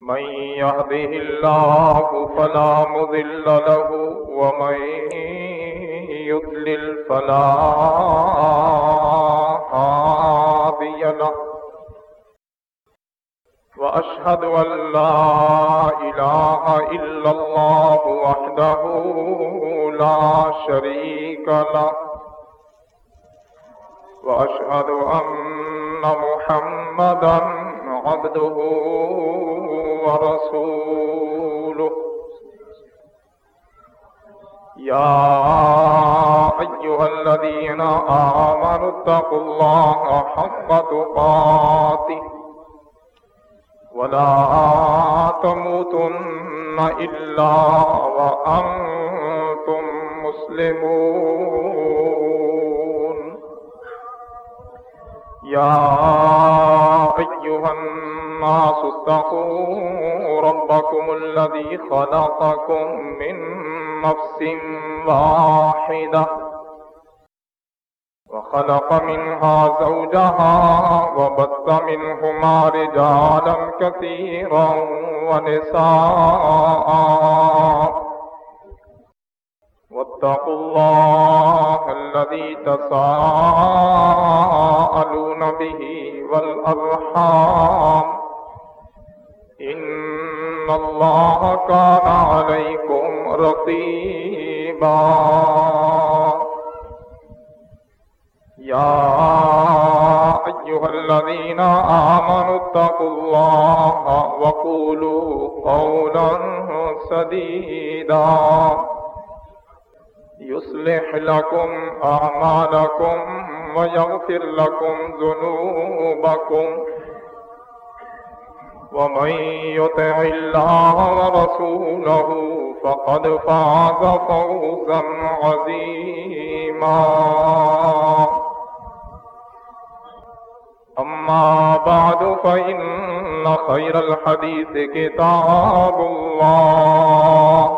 من يهده الله فلا مذل له، ومن يضلل فلا هادي له. وأشهد أن لا إله إلا الله وحده لا شريك له. وأشهد أن محمدا عبده ورسوله. يا أيها الذين آمنوا اتقوا الله حق تقاته ولا تموتن إلا وأنتم مسلمون. يا أيها الناس اتقوا ربكم الذي خلقكم من نفس واحدة وخلق منها زوجها وبث منهما رجالا كثيرا ونساء واتقوا الله الذي تساءلون به والأرحام. إن الله كان عليكم رقيبا. يا أيها الذين آمنوا اتقوا الله وقولوا قولا سديدا. يصلح لكم أعمالكم ويغفر لكم ذنوبكم ومن يطع الله ورسوله فقد فاز فوزا عظيما. أما بعد، فإن خير الحديث كتاب الله.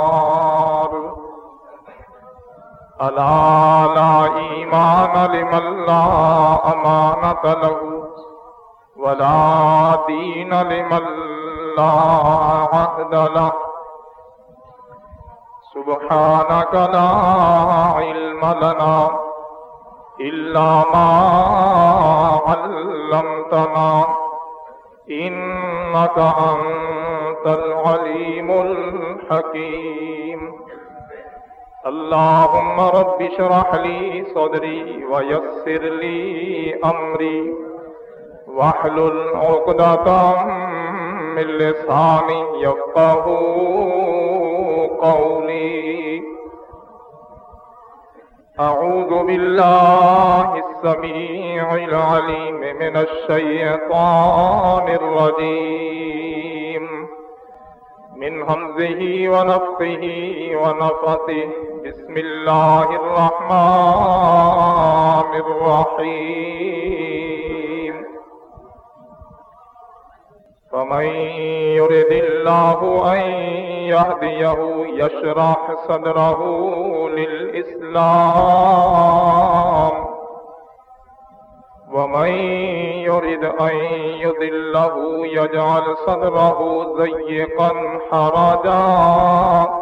ألا لا إيمان لمن لا أمانة له ولا دين لمن لا عهد له. سبحانك لا علم لنا إلا ما علمتنا، إنك أنت العليم الحكيم. اللهم رب اشرح لي صدري ويسر لي أمري واحلل عقدة من لساني يفقه قولي. أعوذ بالله السميع العليم من الشيطان الرجيم. من همزه ونفقه ونفثه بسم الله الرحمن الرحيم. فمن يرد الله أن يهديه، يشرح صدره للإسلام. ومن يرد أن يضله، يجعل صدره ضيقا حرجا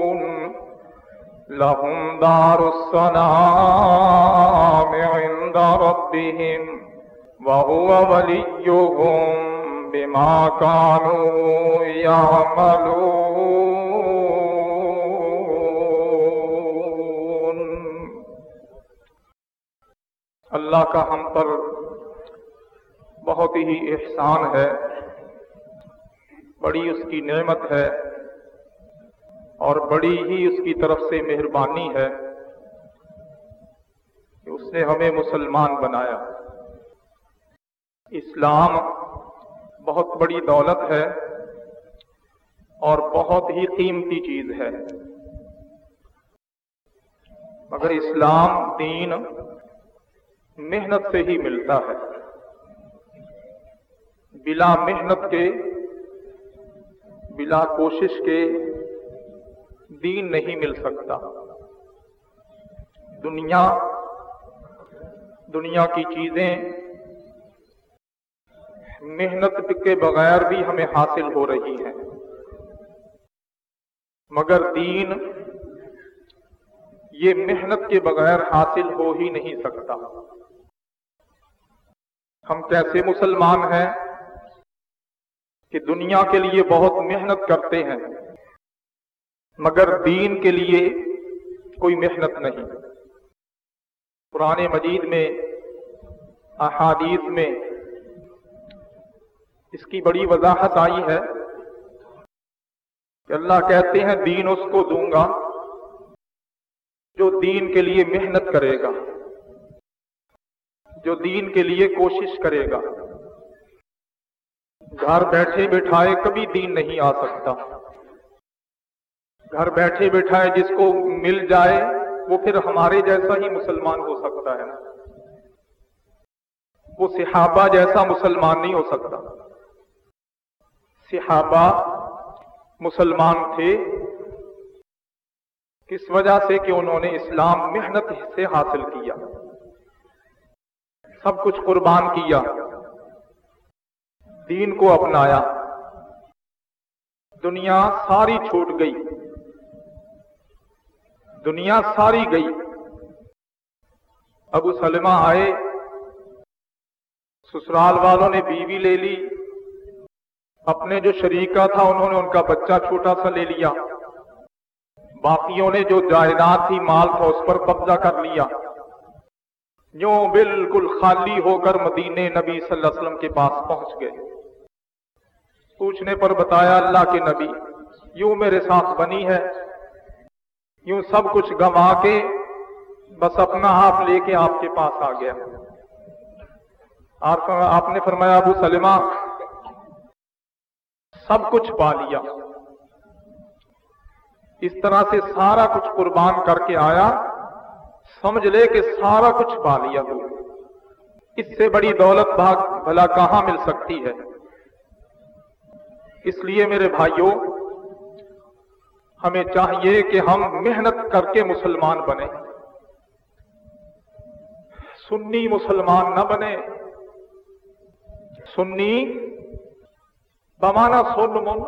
لهم دار السلام عند ربهم وهو وليهم بما كانوا يعملون۔ اللہ کا ہم پر بہت ہی احسان ہے، بڑی اس کی نعمت ہے۔ اور بڑی ہی اس کی طرف سے مہربانی ہے کہ اس نے ہمیں مسلمان بنایا۔ اسلام بہت بڑی دولت ہے اور بہت ہی قیمتی چیز ہے۔ مگر اسلام دین محنت سے ہی ملتا ہے۔ بلا محنت کے، بلا کوشش کے دین نہیں مل سکتا۔ دنیا دنیا کی چیزیں محنت کے بغیر بھی ہمیں حاصل ہو رہی ہیں۔ مگر دین یہ محنت کے بغیر حاصل ہو ہی نہیں سکتا۔ ہم کیسے مسلمان ہیں کہ دنیا کے لیے بہت محنت کرتے ہیں۔ مگر دین کے لیے کوئی محنت نہیں۔ پرانے مجید میں، احادیث میں اس کی بڑی وضاحت آئی ہے کہ اللہ کہتے ہیں، دین اس کو دوں گا جو دین کے لیے محنت کرے گا، جو دین کے لیے کوشش کرے گا۔ گھر بیٹھے بٹھائے کبھی دین نہیں آ سکتا۔ گھر بیٹھے بٹھائے جس کو مل جائے، وہ پھر ہمارے جیسا ہی مسلمان ہو سکتا ہے وہ صحابہ جیسا مسلمان نہیں ہو سکتا۔ صحابہ مسلمان تھے۔ کس وجہ سے کہ انہوں نے اسلام محنت سے حاصل کیا؟ سب کچھ قربان کیا۔ دین کو اپنایا۔ دنیا ساری چھوٹ گئی۔ دنیا ساری گئی۔ ابو سلمہ آئے۔ سسرال والوں نے بیوی لے لی۔ اپنے جو شریکہ تھا، انہوں نے ان کا بچہ چھوٹا سا لے لیا۔ باقیوں نے جو جائیداد تھی، مال تھا، اس پر قبضہ کر لیا۔ یوں بالکل خالی ہو کر مدینے نبی صلی اللہ علیہ وسلم کے پاس پہنچ گئے۔ پوچھنے پر بتایا اللہ کے نبی، یوں میرے ساتھ بنی ہے۔ یوں سب کچھ گما کے بس اپنا ہاتھ لے کے آپ کے پاس آ گیا۔ آپ نے فرمایا، ابو سلمہ، سب کچھ پا لیا۔ اس طرح سے سارا کچھ قربان کر کے آیا۔ سمجھ لے کہ سارا کچھ پا لیا۔ تو اس سے بڑی دولت بھاگ بھلا کہاں مل سکتی ہے؟ اس لیے میرے بھائیوں ہمیں چاہیے کہ ہم محنت کر کے مسلمان بنے سنی مسلمان نہ بنے سنی بمانا سن من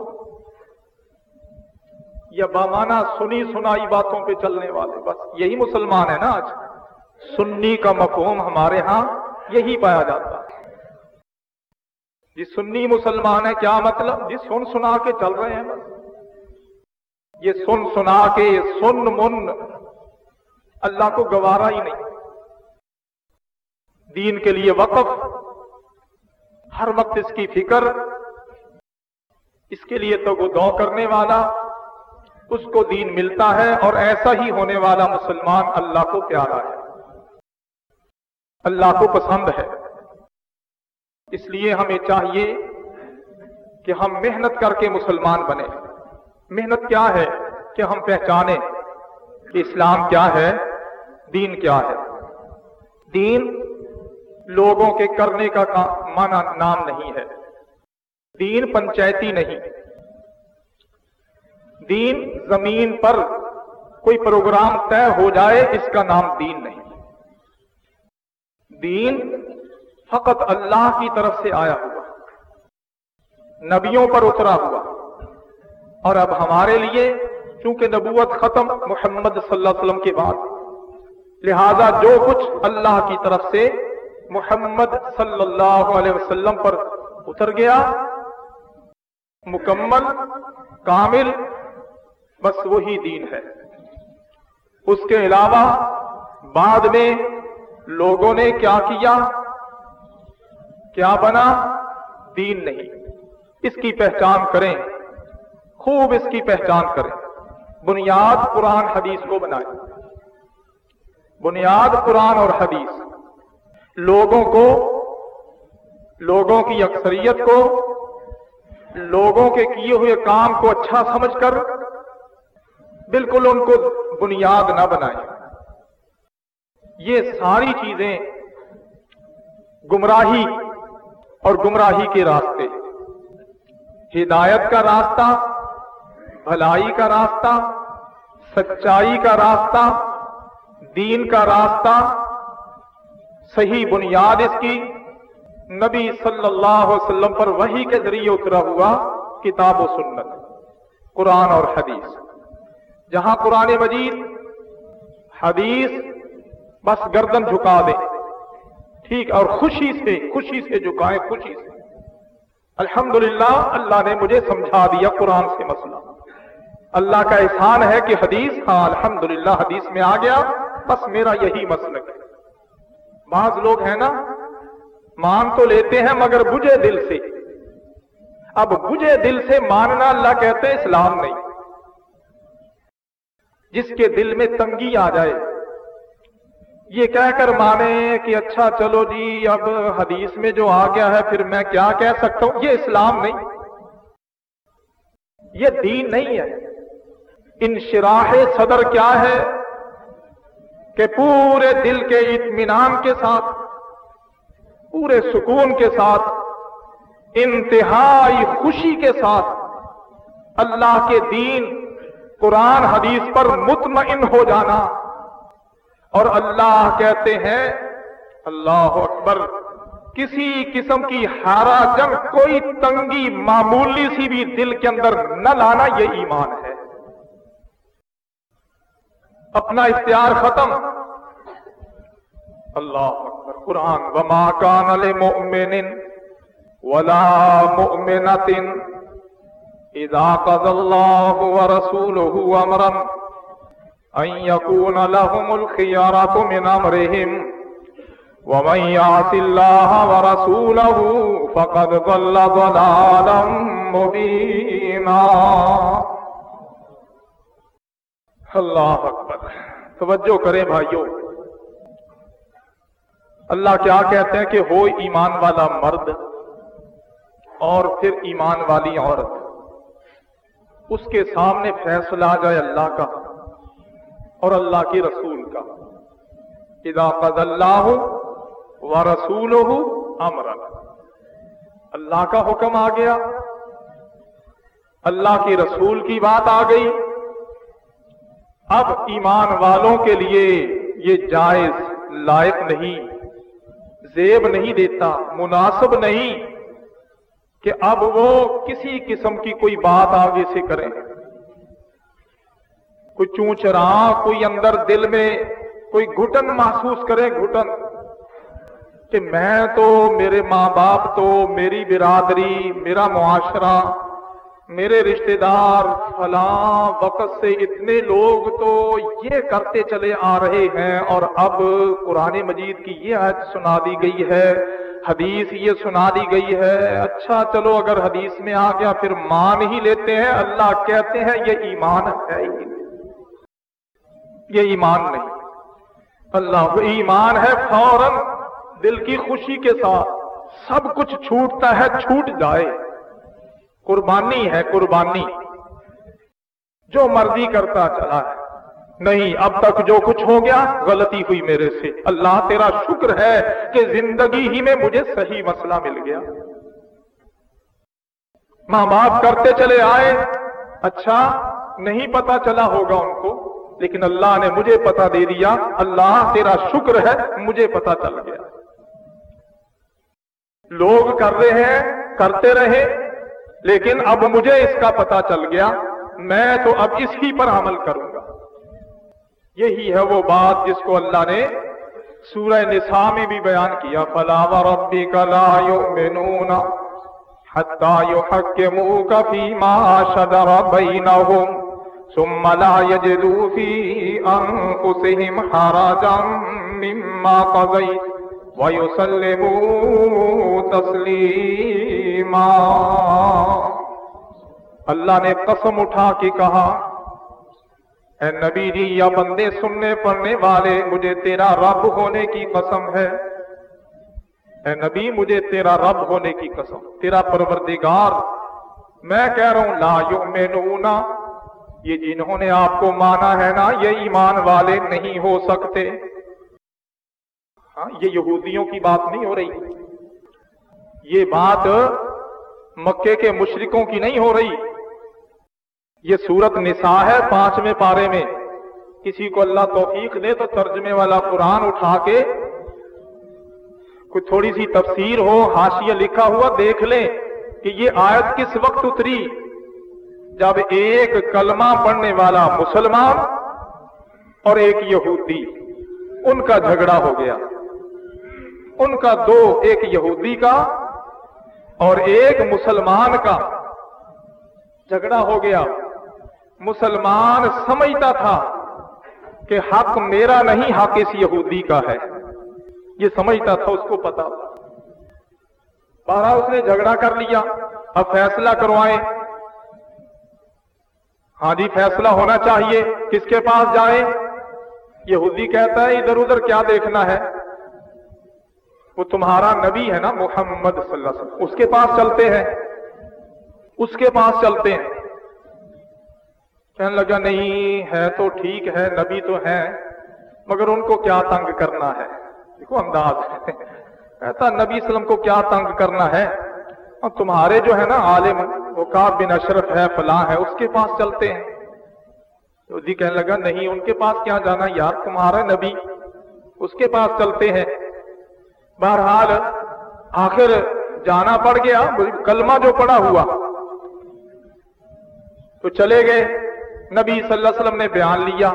یا بمانا سنی سنائی باتوں پہ چلنے والے۔ بس یہی مسلمان ہے نا آج۔ سنی کا مفہوم ہمارے ہاں یہی پایا جاتا۔ ہے جی سنی مسلمان ہے کیا مطلب؟ جی سن سنا کے چل رہے ہیں۔ بس یہ سن سنا کے سن من اللہ کو گوارا ہی نہیں۔ دین کے لیے وقف، ہر وقت اس کی فکر، اس کے لیے تو وہ دو کرنے والا، اس کو دین ملتا ہے اور ایسا ہی ہونے والا مسلمان اللہ کو پیارا ہے۔ اللہ کو پسند ہے۔ اس لیے ہمیں چاہیے کہ ہم محنت کر کے مسلمان بنے محنت کیا ہے کہ ہم پہچانیں کہ اسلام کیا ہے، دین کیا ہے۔ دین لوگوں کے کرنے کا مانا نام نہیں ہے۔ دین پنچایتی نہیں۔ دین زمین پر کوئی پروگرام طے ہو جائے، اس کا نام دین نہیں۔ دین فقط اللہ کی طرف سے آیا ہوا۔ نبیوں پر اترا ہوا۔ اور اب ہمارے لیے چونکہ نبوت ختم محمد صلی اللہ علیہ وسلم کے بعد۔ لہذا جو کچھ اللہ کی طرف سے محمد صلی اللہ علیہ وسلم پر اتر گیا، مکمل، کامل، بس وہی دین ہے۔ اس کے علاوہ بعد میں لوگوں نے کیا کیا؟ کیا بنا؟ دین نہیں۔ اس کی پہچان کریں۔ خوب اس کی پہچان کریں۔ بنیاد قرآن حدیث کو بنائیں۔ بنیاد قرآن اور حدیث۔ لوگوں کو، لوگوں کی اکثریت کو، لوگوں کے کیے ہوئے کام کو اچھا سمجھ کر بالکل ان کو بنیاد نہ بنائیں۔ یہ ساری چیزیں گمراہی اور گمراہی کے راستے۔ ہدایت کا راستہ بھلائی کا راستہ، سچائی کا راستہ، دین کا راستہ، صحیح بنیاد اس کی۔ نبی صلی اللہ علیہ وسلم پر وہی کے ذریعے اترا ہوا کتاب و سنت، قرآن اور حدیث۔ جہاں قرآن مجید حدیث بس گردن جھکا دے، ٹھیک، اور خوشی سے خوشی سے جھکائے، خوشی سے۔ الحمدللہ، اللہ نے مجھے سمجھا دیا قرآن سے مسئلہ۔ اللہ کا احسان ہے کہ حدیث ہاں الحمدللہ حدیث میں آ گیا، بس میرا یہی مسلک ہے۔ بعض لوگ ہیں نا، مان تو لیتے ہیں مگر بجے دل سے۔ اب بجے دل سے ماننا اللہ کہتے ہیں اسلام نہیں۔ جس کے دل میں تنگی آ جائے۔ یہ کہہ کر مانے کہ اچھا چلو جی اب حدیث میں جو آ گیا ہے، پھر میں کیا کہہ سکتا ہوں؟ یہ اسلام نہیں۔ یہ دین نہیں ہے۔ انشراح صدر کیا ہے کہ پورے دل کے اطمینان کے ساتھ، پورے سکون کے ساتھ، انتہائی خوشی کے ساتھ اللہ کے دین، قرآن، حدیث پر مطمئن ہو جانا۔ اور اللہ کہتے ہیں، اللہ اکبر، کسی قسم کی ہارا جنگ، کوئی تنگی، معمولی سی بھی دل کے اندر نہ لانا یہ ایمان ہے۔ اپنا اختیار ختم۔ اللہ اکبر۔ قرآن، وما کان لمؤمن ولا مؤمنة اذا قضى الله ورسوله امرا ان يكون لهم الخيارة من امرهم ومن يعص الله ورسوله فقد ضل ضلالا مبينا۔ اللہ اکبر۔ توجہ کریں بھائیوں۔ اللہ کیا کہتے ہیں کہ ہو ایمان والا مرد اور پھر ایمان والی عورت۔ اس کے سامنے فیصلہ آ جائے اللہ کا اور اللہ کے رسول کا۔ اذا قد اللہ و رسول امر اللہ کا حکم آ گیا۔ اللہ کی رسول کی بات آ گئی۔ اب ایمان والوں کے لیے یہ جائز لائق نہیں۔ زیب نہیں دیتا، مناسب نہیں کہ اب وہ کسی قسم کی کوئی بات آگے سے کریں کوئی چونچرا کوئی اندر دل میں کوئی گھٹن محسوس کرے، گھٹن۔ کہ میں تو، میرے ماں باپ تو، میری برادری، میرا معاشرہ میرے رشتہ دار فلاں وقت سے اتنے لوگ تو یہ کرتے چلے آ رہے ہیں اور اب قرآن مجید کی یہ آیت سنا دی گئی ہے، حدیث یہ سنا دی گئی ہے۔ اچھا چلو اگر حدیث میں آ گیا پھر مان ہی لیتے ہیں۔ اللہ کہتے ہیں یہ ایمان ہے یہ ایمان نہیں۔ اللہ ایمان ہے فوراً دل کی خوشی کے ساتھ۔ سب کچھ چھوٹتا ہے، چھوٹ جائے۔ قربانی ہے، قربانی۔ جو مرضی کرتا چلا ہے۔ نہیں، اب تک جو کچھ ہو گیا، غلطی ہوئی میرے سے۔ اللہ تیرا شکر ہے کہ زندگی ہی میں مجھے صحیح مسئلہ مل گیا۔ ماں باپ کرتے چلے آئے۔ اچھا نہیں پتا چلا ہوگا ان کو، لیکن اللہ نے مجھے پتا دے دیا۔ اللہ تیرا شکر ہے، مجھے پتا چل گیا۔ لوگ کر رہے ہیں، کرتے رہے۔ لیکن اب مجھے اس کا پتا چل گیا، میں تو اب اس ہی پر عمل کروں گا۔ یہی ہے وہ بات جس کو اللہ نے سورہ نساء میں بھی بیان کیا۔ فلا ربی کا لا حتى يحكموك فيما شجر بينهم ثم لا يجدوا في أنفسهم حرجا مما قضيت ويسلموا تسليما اللہ نے قسم اٹھا کے کہا، اے نبی جی یا بندے سننے پڑھنے والے، مجھے تیرا رب ہونے کی قسم ہے۔ اے نبی، مجھے تیرا رب ہونے کی قسم، تیرا پروردگار۔ میں کہہ رہا ہوں، لا یؤمنون۔ یہ جنہوں نے آپ کو مانا ہے نا، یہ ایمان والے نہیں ہو سکتے۔ ہاں یہ یہودیوں کی بات نہیں ہو رہی۔ یہ بات مکے کے مشرکوں کی نہیں ہو رہی۔ یہ سورت نساء ہے پانچویں پارے میں۔ کسی کو اللہ توفیق دے تو ترجمے والا قرآن اٹھا کے کوئی تھوڑی سی تفسیر ہو، حاشیہ لکھا ہوا دیکھ لیں کہ یہ آیت کس وقت اتری۔ جب ایک کلمہ پڑھنے والا مسلمان اور ایک یہودی، ان کا جھگڑا ہو گیا۔ ان کا دو، ایک یہودی کا اور ایک مسلمان کا جھگڑا ہو گیا۔ مسلمان سمجھتا تھا کہ حق میرا نہیں، حق اس یہودی کا ہے۔ یہ سمجھتا تھا، اس کو پتا۔ بارہ اس نے جھگڑا کر لیا۔ اب فیصلہ کروائیں۔ ہاں جی فیصلہ ہونا چاہیے۔ کس کے پاس جائیں؟ یہودی کہتا ہے، ادھر ادھر کیا دیکھنا ہے؟ وہ تمہارا نبی ہے نا محمد صلی اللہ علیہ وسلم۔ اس کے پاس چلتے ہیں۔ اس کے پاس چلتے ہیں۔ کہنے لگا، نہیں، ہے تو ٹھیک ہے، نبی تو ہے مگر ان کو کیا تنگ کرنا ہے؟ دیکھو، انداز کہتا، نبی اسلم کو کیا تنگ کرنا ہے؟ اور تمہارے جو ہے نا عالم، وہ کاب بن اشرف ہے، فلاں ہے، اس کے پاس چلتے ہیں۔ یہودی کہنے لگا، نہیں، ان کے پاس کیا جانا؟ یار، تمہارا نبی اس کے پاس چلتے ہیں۔ بہرحال آخر جانا پڑ گیا، کلمہ جو پڑا ہوا۔ تو چلے گئے۔ نبی صلی اللہ علیہ وسلم نے بیان لیا۔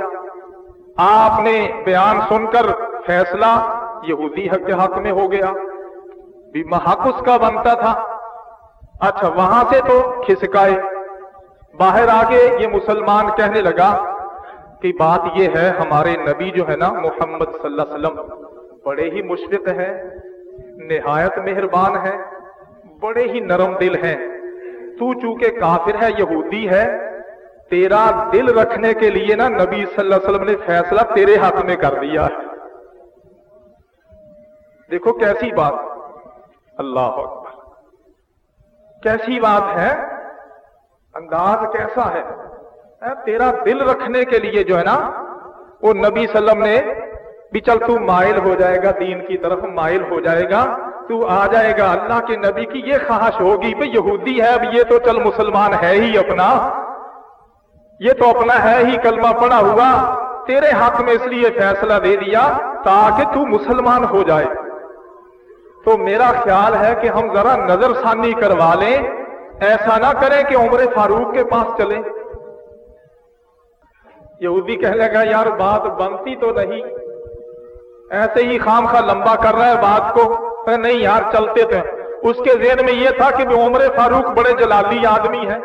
آپ نے بیان سن کر فیصلہ یہودی حق کے حق میں ہو گیا۔ بھی محق اس کا بنتا تھا۔ اچھا وہاں سے تو کھسکائے۔ باہر آگے یہ مسلمان کہنے لگا کہ بات یہ ہے، ہمارے نبی جو ہے نا، محمد صلی اللہ علیہ وسلم۔ بڑے ہی مشفق ہے نہایت مہربان ہے بڑے ہی نرم دل ہیں۔ تو چونکہ کافر ہے، یہودی ہے، تیرا دل رکھنے کے لیے نا نبی صلی اللہ علیہ وسلم نے فیصلہ تیرے ہاتھ میں کر دیا ہے۔ دیکھو کیسی بات۔ اللہ اکبر۔ کیسی بات ہے؟ انداز کیسا ہے؟ تیرا دل رکھنے کے لیے جو ہے نا، وہ نبی سلم نے بھی چل تو مائل ہو جائے گا، دین کی طرف مائل ہو جائے گا۔ تو آ جائے گا اللہ کے نبی کی یہ خواہش ہوگی بھائی یہودی ہے، اب یہ تو چل مسلمان ہے ہی اپنا۔ یہ تو اپنا ہے ہی، کلمہ پڑا ہوا۔ تیرے حق میں اس لیے فیصلہ دے دیا تاکہ تو مسلمان ہو جائے۔ تو میرا خیال ہے کہ ہم ذرا نظر ثانی کروا لیں۔ ایسا نہ کریں کہ عمر فاروق کے پاس چلیں۔ یہودی کہنے لگا، یار بات بنتی تو نہیں۔ ایسے ہی خام خواہ لمبا کر رہا ہے بات کو۔ نہیں یار چلتے تھے اس کے ذہن میں یہ تھا کہ عمر فاروق بڑے جلالی آدمی ہے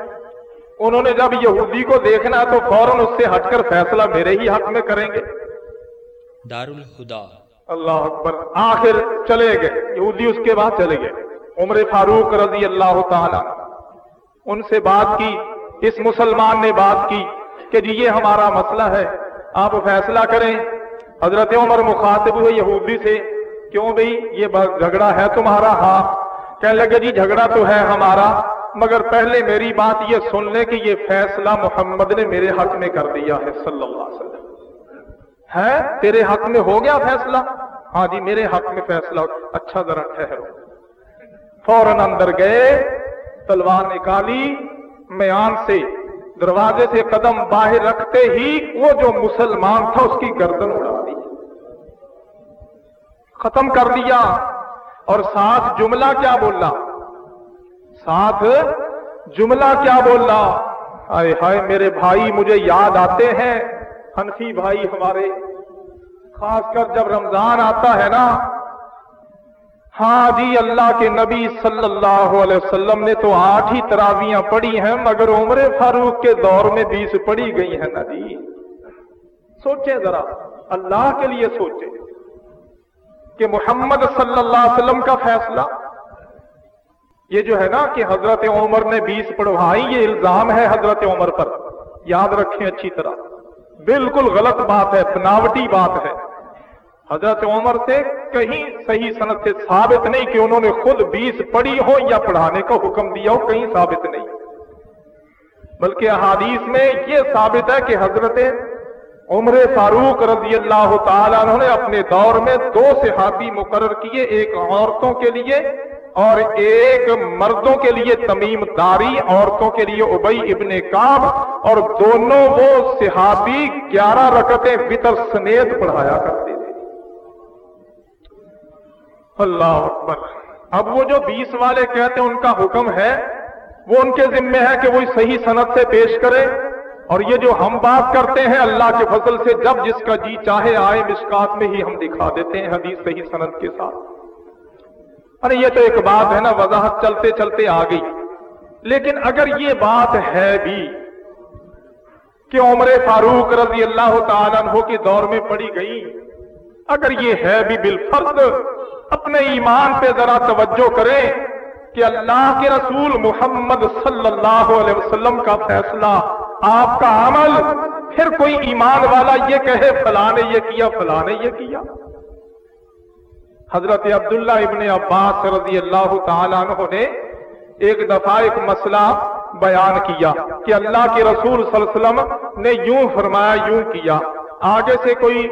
انہوں نے جب یہودی کو دیکھنا تو فوراً اس سے ہٹ کر فیصلہ میرے ہی حق میں کریں گے۔ دار الہدا اللہ اکبر آخر چلے گئے۔ یہودی اس کے بعد چلے گئے۔ عمر فاروق رضی اللہ تعالی۔ ان سے بات کی اس مسلمان نے بات کی کہ جی یہ ہمارا مسئلہ ہے آپ فیصلہ کریں۔ حضرت عمر مخاطب ہوئے یہودی سے، کیوں بھئی یہ جھگڑا ہے تمہارا؟ ہاں۔ کہنے لگے جی جھگڑا تو ہے ہمارا، مگر پہلے میری بات یہ سن لیں کہ یہ فیصلہ محمد نے میرے حق میں کر دیا ہے، صلی اللہ علیہ وسلم۔ ہے؟ تیرے حق میں ہو گیا فیصلہ؟ ہاں جی میرے حق میں فیصلہ۔ اچھا ذرا ٹھہرو۔ فوراً اندر گئے، تلوار نکالی، میان سے دروازے سے قدم باہر رکھتے ہی وہ جو مسلمان تھا اس کی گردن اڑا دی۔ ختم کر دیا۔ اور ساتھ جملہ کیا بولنا ساتھ جملہ کیا بولنا آئے ہائے میرے بھائی، مجھے یاد آتے ہیں۔ ہنفی بھائی ہمارے، خاص کر جب رمضان آتا ہے نا ہاں جی اللہ کے نبی صلی اللہ علیہ وسلم نے تو آٹھ ہی تراویاں پڑھی ہیں، مگر عمر فاروق کے دور میں بیس پڑھی گئی ہیں نا جی سوچیں ذرا، اللہ کے لیے سوچیں کہ محمد صلی اللہ علیہ وسلم کا فیصلہ۔ یہ جو ہے نا کہ حضرت عمر نے بیس پڑھوائی، یہ الزام ہے حضرت عمر پر۔ یاد رکھیں اچھی طرح۔ بالکل غلط بات ہے، بناوٹی بات ہے۔ حضرت عمر سے کہیں صحیح صنعت سے ثابت نہیں کہ انہوں نے خود بیس پڑھی ہو یا پڑھانے کا حکم دیا ہو، کہیں ثابت نہیں۔ بلکہ احادیث میں یہ ثابت ہے کہ حضرت عمر فاروق رضی اللہ تعالیٰ نے اپنے دور میں دو صحابی مقرر کیے، ایک عورتوں کے لیے اور ایک مردوں کے لیے تمیم داری، عورتوں کے لیے ابئی ابن کاب اور دونوں وہ صحابی گیارہ رکتیں وطر سنیت پڑھایا کرتے۔ اللہ اکبر۔ اب وہ جو بیس والے کہتے ہیں ان کا حکم ہے، وہ ان کے ذمے ہے کہ وہ صحیح صنعت سے پیش کرے اور یہ جو ہم بات کرتے ہیں، اللہ کے فضل سے جب جس کا جی چاہے آئے، مشکات میں ہی ہم دکھا دیتے ہیں حدیث صحیح صنعت کے ساتھ۔ ارے، یہ تو ایک بات ہے نا، وضاحت چلتے چلتے آ گئی۔ لیکن اگر یہ بات ہے بھی کہ عمر فاروق رضی اللہ تعالیٰ عنہ کے دور میں پڑی گئی، اگر یہ ہے بھی بالفرد اپنے ایمان پہ ذرا توجہ کریں کہ اللہ کے رسول محمد صلی اللہ علیہ وسلم کا فیصلہ، آپ کا عمل، پھر کوئی ایمان والا یہ کہے، فلاں نے یہ کیا، فلاں نے یہ کیا۔ حضرت عبداللہ ابن عباس رضی اللہ تعالیٰ عنہ نے ایک دفعہ ایک مسئلہ بیان کیا کہ اللہ کے رسول صلی اللہ علیہ وسلم نے یوں فرمایا، یوں کیا۔ آگے سے کوئی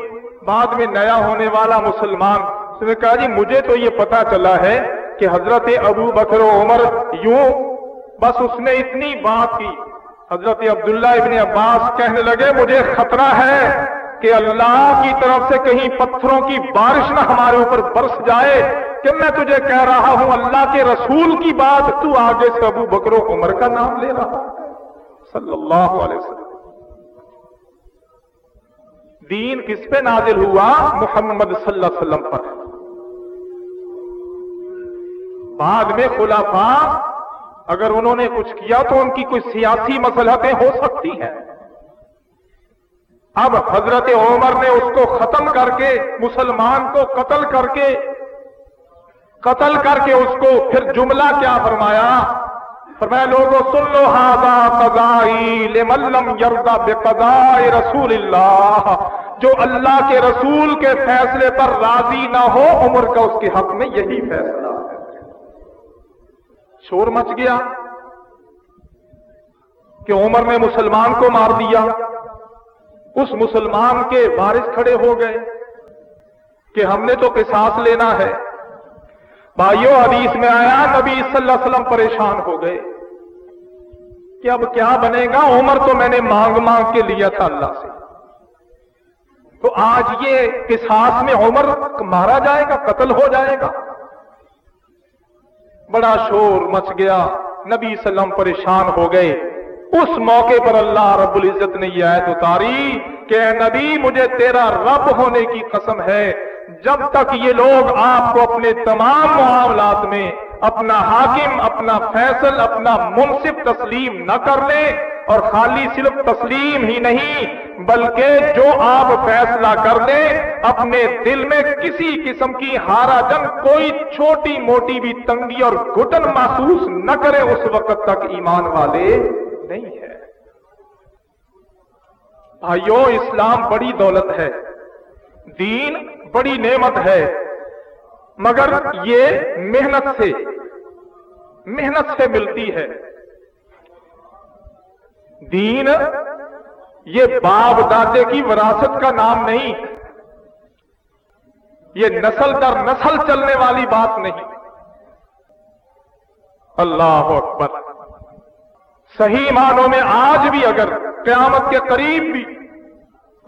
بعد میں نیا ہونے والا مسلمان اس نے کہا جی مجھے تو یہ پتا چلا ہے کہ حضرت ابو بکر و عمر یوں بس اس نے اتنی بات کی. حضرت عبداللہ ابن عباس کہنے لگے، مجھے خطرہ ہے کہ اللہ کی طرف سے کہیں پتھروں کی بارش نہ ہمارے اوپر برس جائے کہ میں تجھے کہہ رہا ہوں، اللہ کے رسول کی بات تو آگے سے ابو بکرو عمر کا نام لے رہا صلی اللہ علیہ وسلم۔ دین کس پہ نازل ہوا؟ محمد صلی اللہ علیہ وسلم پر۔ بعد میں خلافہ، اگر انہوں نے کچھ کیا تو ان کی کوئی سیاسی مسلحتیں ہو سکتی ہیں۔ اب حضرت عمر نے اس کو ختم کر کے، مسلمان کو قتل کر کے، قتل کر کے اس کو پھر جملہ کیا فرمایا؟ فرمایا، لوگوں سن لو ہاضا قضائی لملم یردا بے رسول اللہ۔ جو اللہ کے رسول کے فیصلے پر راضی نہ ہو، عمر کا اس کے حق میں یہی فیصلہ۔ شور مچ گیا کہ عمر نے مسلمان کو مار دیا۔ اس مسلمان کے وارث کھڑے ہو گئے کہ ہم نے تو قصاص لینا ہے۔ بھائیو، حدیث میں آیا، نبی صلی اللہ علیہ وسلم پریشان ہو گئے کہ اب کیا بنے گا؟ عمر تو میں نے مانگ مانگ کے لیا تھا اللہ سے۔ تو آج یہ قصاص میں عمر مارا جائے گا، قتل ہو جائے گا۔ بڑا شور مچ گیا۔ نبی صلی اللہ علیہ وسلم پریشان ہو گئے۔ اس موقع پر اللہ رب العزت نے یہ آیت اتاری کہ اے نبی، مجھے تیرا رب ہونے کی قسم ہے۔ جب تک یہ لوگ آپ کو اپنے تمام معاملات میں اپنا حاکم، اپنا فیصل، اپنا منصف تسلیم نہ کر لیں اور خالی صرف تسلیم ہی نہیں، بلکہ جو آپ فیصلہ کر دیں اپنے دل میں کسی قسم کی ہارا جن کوئی چھوٹی موٹی بھی تنگی اور گھٹن محسوس نہ کرے اس وقت تک ایمان والے نہیں ہے بھائیو، اسلام بڑی دولت ہے۔ دین بڑی نعمت ہے۔ مگر یہ محنت سے محنت سے ملتی ہے۔ دین یہ باپ دادے کی وراثت کا نام نہیں۔ یہ نسل در نسل چلنے والی بات نہیں۔ اللہ اکبر۔ صحیح معنوں میں آج بھی اگر قیامت کے قریب بھی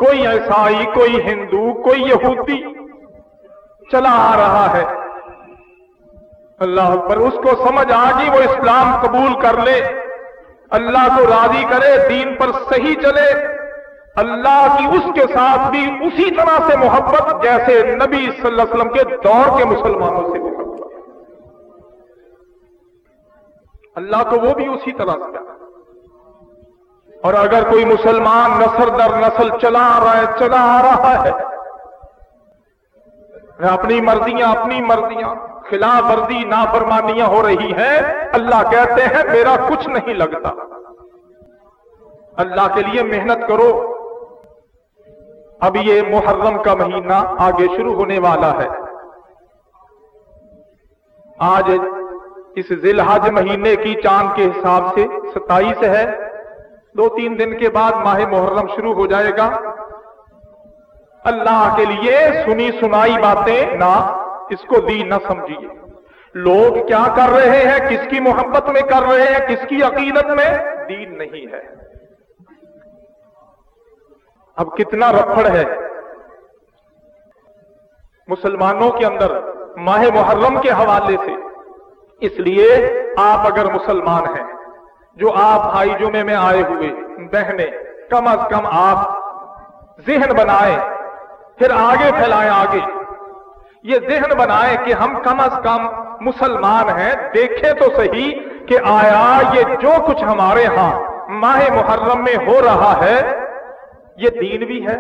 کوئی عیسائی، کوئی ہندو، کوئی یہودی چلا آ رہا ہے۔ اللہ پر اس کو سمجھ آ گئی وہ اسلام قبول کر لے۔ اللہ کو راضی کرے، دین پر صحیح چلے۔ اللہ کی اس کے ساتھ بھی اسی طرح سے محبت جیسے نبی صلی اللہ علیہ وسلم کے دور کے مسلمانوں سے محبت۔ اللہ کو وہ بھی اسی طرح سے۔ اور اگر کوئی مسلمان نسل در نسل چلا رہا ہے، چلا آ رہا ہے۔ اپنی مرضیاں اپنی مرضیاں، خلاف ورزی، نافرمانیاں ہو رہی ہیں اللہ کہتے ہیں، میرا کچھ نہیں لگتا۔ اللہ کے لیے محنت کرو۔ اب یہ محرم کا مہینہ آگے شروع ہونے والا ہے۔ آج اس ذیل حج مہینے کی چاند کے حساب سے ستائیس ہے۔ دو تین دن کے بعد ماہ محرم شروع ہو جائے گا۔ اللہ کے لیے سنی سنائی باتیں نہ اس کو دی، نہ سمجھیے۔ لوگ کیا کر رہے ہیں؟ کس کی محبت میں کر رہے ہیں؟ کس کی عقیدت میں؟ دین نہیں ہے۔ اب کتنا رفڑ ہے۔ مسلمانوں کے اندر ماہ محرم کے حوالے سے۔ اس لیے آپ اگر مسلمان ہیں جو آپ بھائی جمعے میں آئے ہوئے، بہنیں، کم از کم آپ ذہن بنائیں، پھر آگے پھیلائیں آگے۔ یہ ذہن بنائیں کہ ہم کم از کم مسلمان ہیں، دیکھیں تو صحیح کہ آیا یہ جو کچھ ہمارے ہاں ماہ محرم میں ہو رہا ہے، یہ دین بھی ہے۔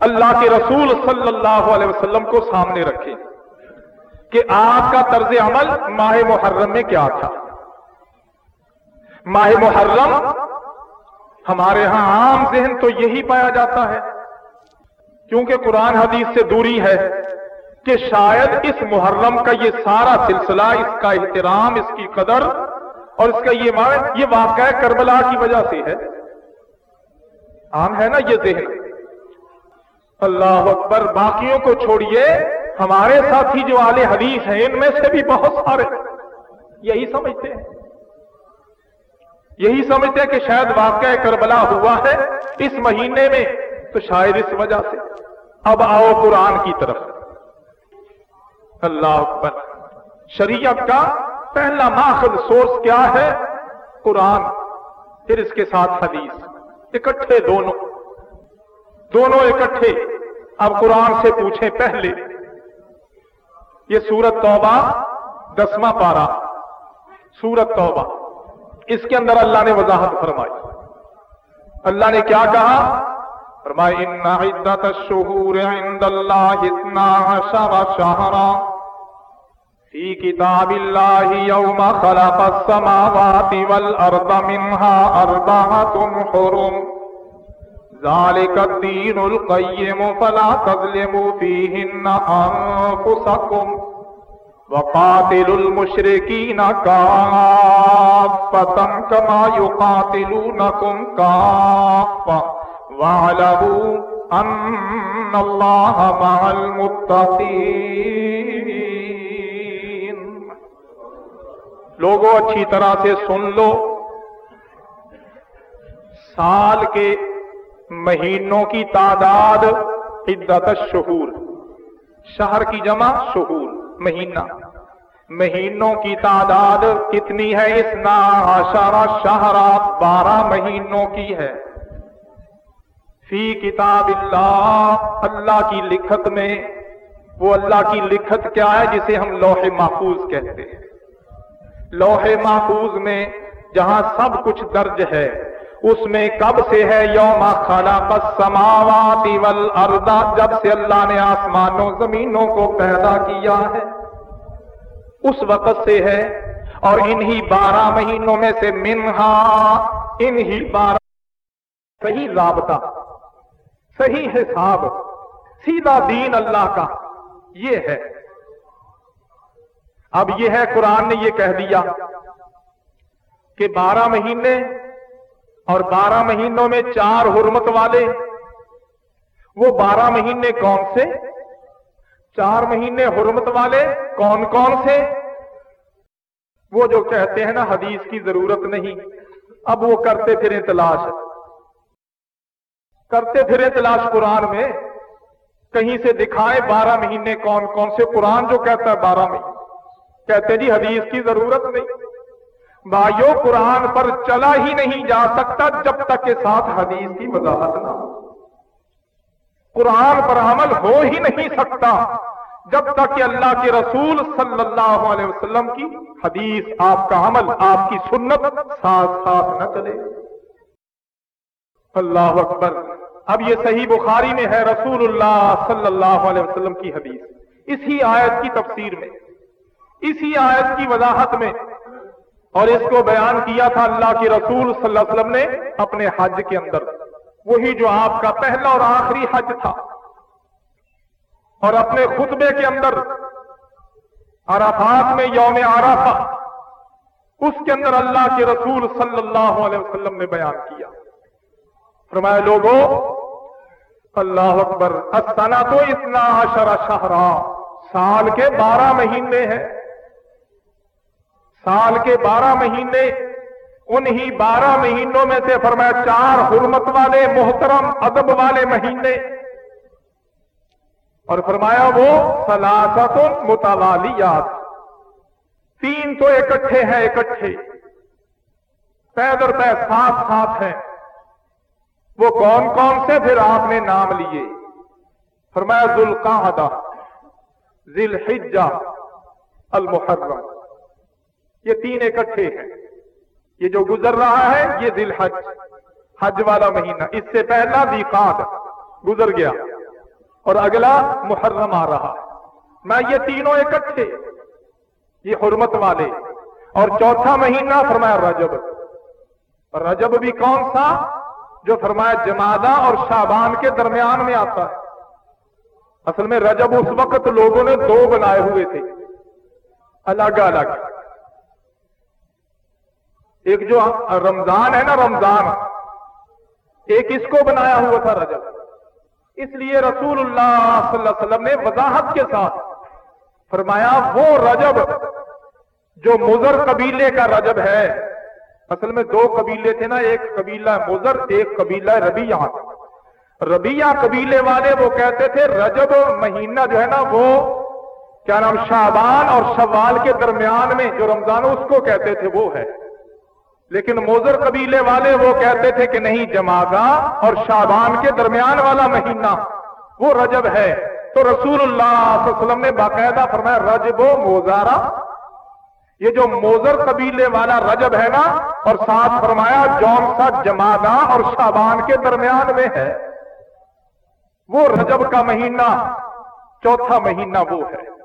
اللہ کے رسول صلی اللہ علیہ وسلم کو سامنے رکھے کہ آپ کا طرز عمل ماہ محرم میں کیا تھا۔ ماہ محرم، ہمارے ہاں عام ذہن تو یہی پایا جاتا ہے، کیونکہ قرآن حدیث سے دوری ہے کہ شاید اس محرم کا یہ سارا سلسلہ، اس کا احترام، اس کی قدر اور اس کا یہ یہ واقعہ کربلا کی وجہ سے ہے۔ عام ہے نا یہ ذہن۔ اللہ اکبر، باقیوں کو چھوڑیے، ہمارے ساتھی جو آلے حدیث ہیں، ان میں سے بھی بہت سارے۔ یہی سمجھتے ہیں۔ یہی سمجھتے کہ شاید واقعہ کربلا ہوا ہے اس مہینے میں، تو شاید اس وجہ سے۔ اب آؤ قرآن کی طرف۔ اللہ اکبر۔ شریعت کا پہلا ماخذ سورس کیا ہے؟ قرآن۔ پھر اس کے ساتھ حدیث۔ اکٹھے دونوں۔ دونوں اکٹھے۔ اب قرآن سے پوچھیں پہلے۔ یہ سورت توبہ، دسواں پارا سورت توبہ۔ اس کے اندر اللہ نے وضاحت فرمائی۔ اللہ نے کیا کہا؟ فرمائی ان عدت الشہور عند اللہ اتنا عشر شہرا فی کتاب اللہ یوم خلق السماوات والارض منها اربعۃ حرم۔ ذلك الدين القيم فلا تظلموا فيهن انفسكم وقاتلوا المشرکین المشركين كافة كما يقاتلونكم كافة. واعلموا أن الله مع المتقين. لوگوں اچھی طرح سے سن لو. سال کے مہینوں کی تعداد عدت شہور شہر کی جمع شہور، مہینہ. مہینوں کی تعداد کتنی ہے؟ اس ناشارہ شہرا بارہ مہینوں کی ہے۔ فی کتاب اللہ اللہ کی لکھت میں، وہ اللہ کی لکھت کیا ہے جسے ہم لوح محفوظ کہتے ہیں۔ لوح محفوظ میں جہاں سب کچھ درج ہے، اس میں کب سے ہے؟ یوم خلق السماوات والارض، جب سے اللہ نے آسمانوں زمینوں کو پیدا کیا ہے۔ اس وقت سے ہے اور انہی بارہ مہینوں میں سے منہا انہی بارہ صحیح رابطہ، صحیح حساب، سیدھا دین اللہ کا، یہ ہے۔ اب یہ ہے، قرآن نے یہ کہہ دیا کہ بارہ مہینے اور بارہ مہینوں میں چار حرمت والے، وہ بارہ مہینے کون سے؟ چار مہینے حرمت والے کون کون سے؟ وہ جو کہتے ہیں نا حدیث کی ضرورت نہیں، اب وہ کرتے پھریں تلاش۔ کرتے پھریں تلاش قرآن میں، کہیں سے دکھائے بارہ مہینے کون کون سے؟ قرآن جو کہتا ہے بارہ مہینے۔ کہتے جی حدیث کی ضرورت نہیں۔ بھائیو، قرآن پر چلا ہی نہیں جا سکتا جب تک کے ساتھ حدیث کی وضاحت نہ ہو۔ قرآن پر عمل ہو ہی نہیں سکتا۔ جب تک کہ اللہ کے رسول صلی اللہ علیہ وسلم کی حدیث آپ کا عمل، آپ کی سنت ساتھ ساتھ نہ چلے۔ اللہ اکبر۔ اب یہ صحیح بخاری میں ہے رسول اللہ صلی اللہ علیہ وسلم کی حدیث۔ اسی آیت کی تفسیر میں، اسی آیت کی وضاحت میں اور اس کو بیان کیا تھا اللہ کے رسول صلی اللہ علیہ وسلم نے اپنے حج کے اندر۔ وہی جو آپ کا پہلا اور آخری حج تھا۔ اور اپنے خطبے کے اندر عرفات میں یوم عرفہ، اس کے اندر اللہ کے رسول صلی اللہ علیہ وسلم نے بیان کیا۔ فرمایا لوگوں اللہ اکبر استنا تو اتنا عشر شہرا، سال کے بارہ مہینے ہیں۔ سال کے بارہ مہینے، انہی بارہ مہینوں میں سے فرمایا، چار حرمت والے، محترم، ادب والے مہینے۔ اور فرمایا وہ سلاست متوالیات۔ تین تو اکٹھے ہیں، اکٹھے۔ پیدر پہ ساتھ ساتھ ہیں۔ وہ کون کون سے؟ پھر آپ نے نام لیے۔ فرمایا ذل قاہدہ ذل حجا المحرم۔ یہ تین اکٹھے ہیں۔ یہ جو گزر رہا ہے، یہ ذل حج حج والا مہینہ۔ اس سے پہلا دیقاد گزر گیا۔ اور اگلا محرم آ رہا۔ میں یہ تینوں اکٹھے، یہ حرمت والے۔ اور چوتھا مہینہ فرمایا رجب۔ رجب بھی کون سا؟ جو فرمایا جمادہ اور شابان کے درمیان میں آتا ہے۔ اصل میں رجب اس وقت لوگوں نے دو بنائے ہوئے تھے۔ الگ الگ۔ ایک جو رمضان ہے نا، رمضان۔ ایک اس کو بنایا ہوا تھا رجب۔ اس لیے رسول اللہ صلی اللہ علیہ وسلم نے وضاحت کے ساتھ فرمایا، وہ رجب جو مزر قبیلے کا رجب ہے، اصل میں دو قبیلے تھے نا، ایک قبیلہ مزر ایک قبیلہ ربیہ ربیہ قبیلے والے وہ کہتے تھے، رجب مہینہ جو ہے نا، وہ کیا نام شابان اور شوال کے درمیان میں جو رمضان اس کو کہتے تھے، وہ ہے۔ لیکن موزر قبیلے والے وہ کہتے تھے کہ نہیں جماغا اور شابان کے درمیان والا مہینہ، وہ رجب ہے۔ تو رسول اللہ صلی اللہ علیہ وسلم نے باقاعدہ فرمایا، رجب و موزارا یہ جو موزر قبیلے والا رجب ہے نا، اور ساتھ فرمایا، جون سا جماغا اور شابان کے درمیان میں ہے۔ وہ رجب کا مہینہ، چوتھا مہینہ وہ ہے۔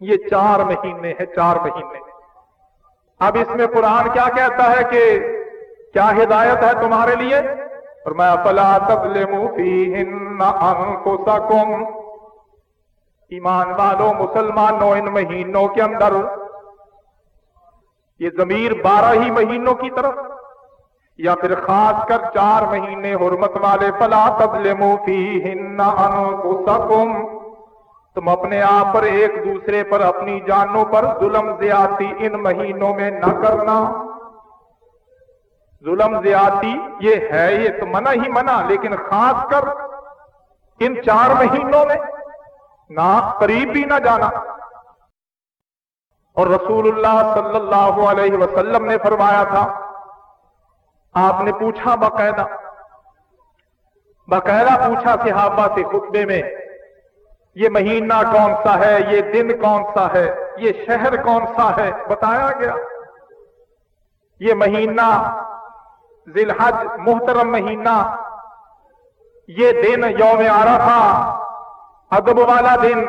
یہ چار مہینے ہیں، چار مہینے۔ اب اس میں قرآن کیا کہتا ہے کہ کیا ہدایت ہے تمہارے لیے؟ اور میں فلا تظلموا انفسکم ایمان والو، مسلمانوں، ان مہینوں کے اندر۔ یہ ضمیر بارہ ہی مہینوں کی طرف۔ یا پھر خاص کر چار مہینے حرمت والے، فلا تظلموا فیہن انفسکم تم اپنے آپ پر ایک دوسرے پر اپنی جانوں پر ظلم زیادتی ان مہینوں میں نہ کرنا۔ ظلم زیادتی یہ ہے، یہ تو منع ہی منع، لیکن خاص کر ان چار مہینوں میں نہ قریب بھی نہ جانا۔ اور رسول اللہ صلی اللہ علیہ وسلم نے فرمایا تھا، آپ نے پوچھا باقاعدہ۔ باقاعدہ پوچھا صحابہ سے خطبے میں یہ مہینہ کون سا ہے؟ یہ دن کون سا ہے؟ یہ شہر کون سا ہے؟ بتایا گیا۔ یہ مہینہ ذی الحج محترم مہینہ، یہ دن یوم آ تھا ادب والا دن،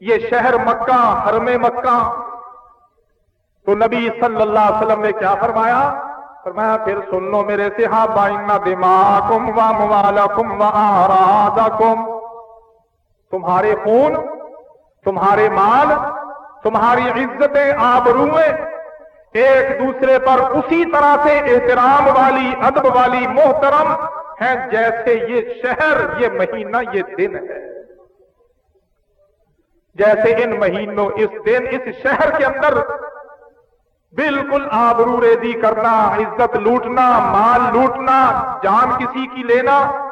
یہ شہر مکہ، حرم مکہ۔ تو نبی صلی اللہ علیہ وسلم نے کیا فرمایا؟ فرمایا، پھر سن لو میرے سے ہاں بائنا دماغ و موالاکم و کم تمہارے خون، تمہارے مال، تمہاری عزتیں آبرویں ایک دوسرے پر اسی طرح سے احترام والی، ادب والی محترم ہیں جیسے یہ شہر، یہ مہینہ، یہ دن ہے۔ جیسے ان مہینوں، اس دن، اس شہر کے اندر بالکل آبرو ریزی کرنا، عزت لوٹنا، مال لوٹنا، جان کسی کی لینا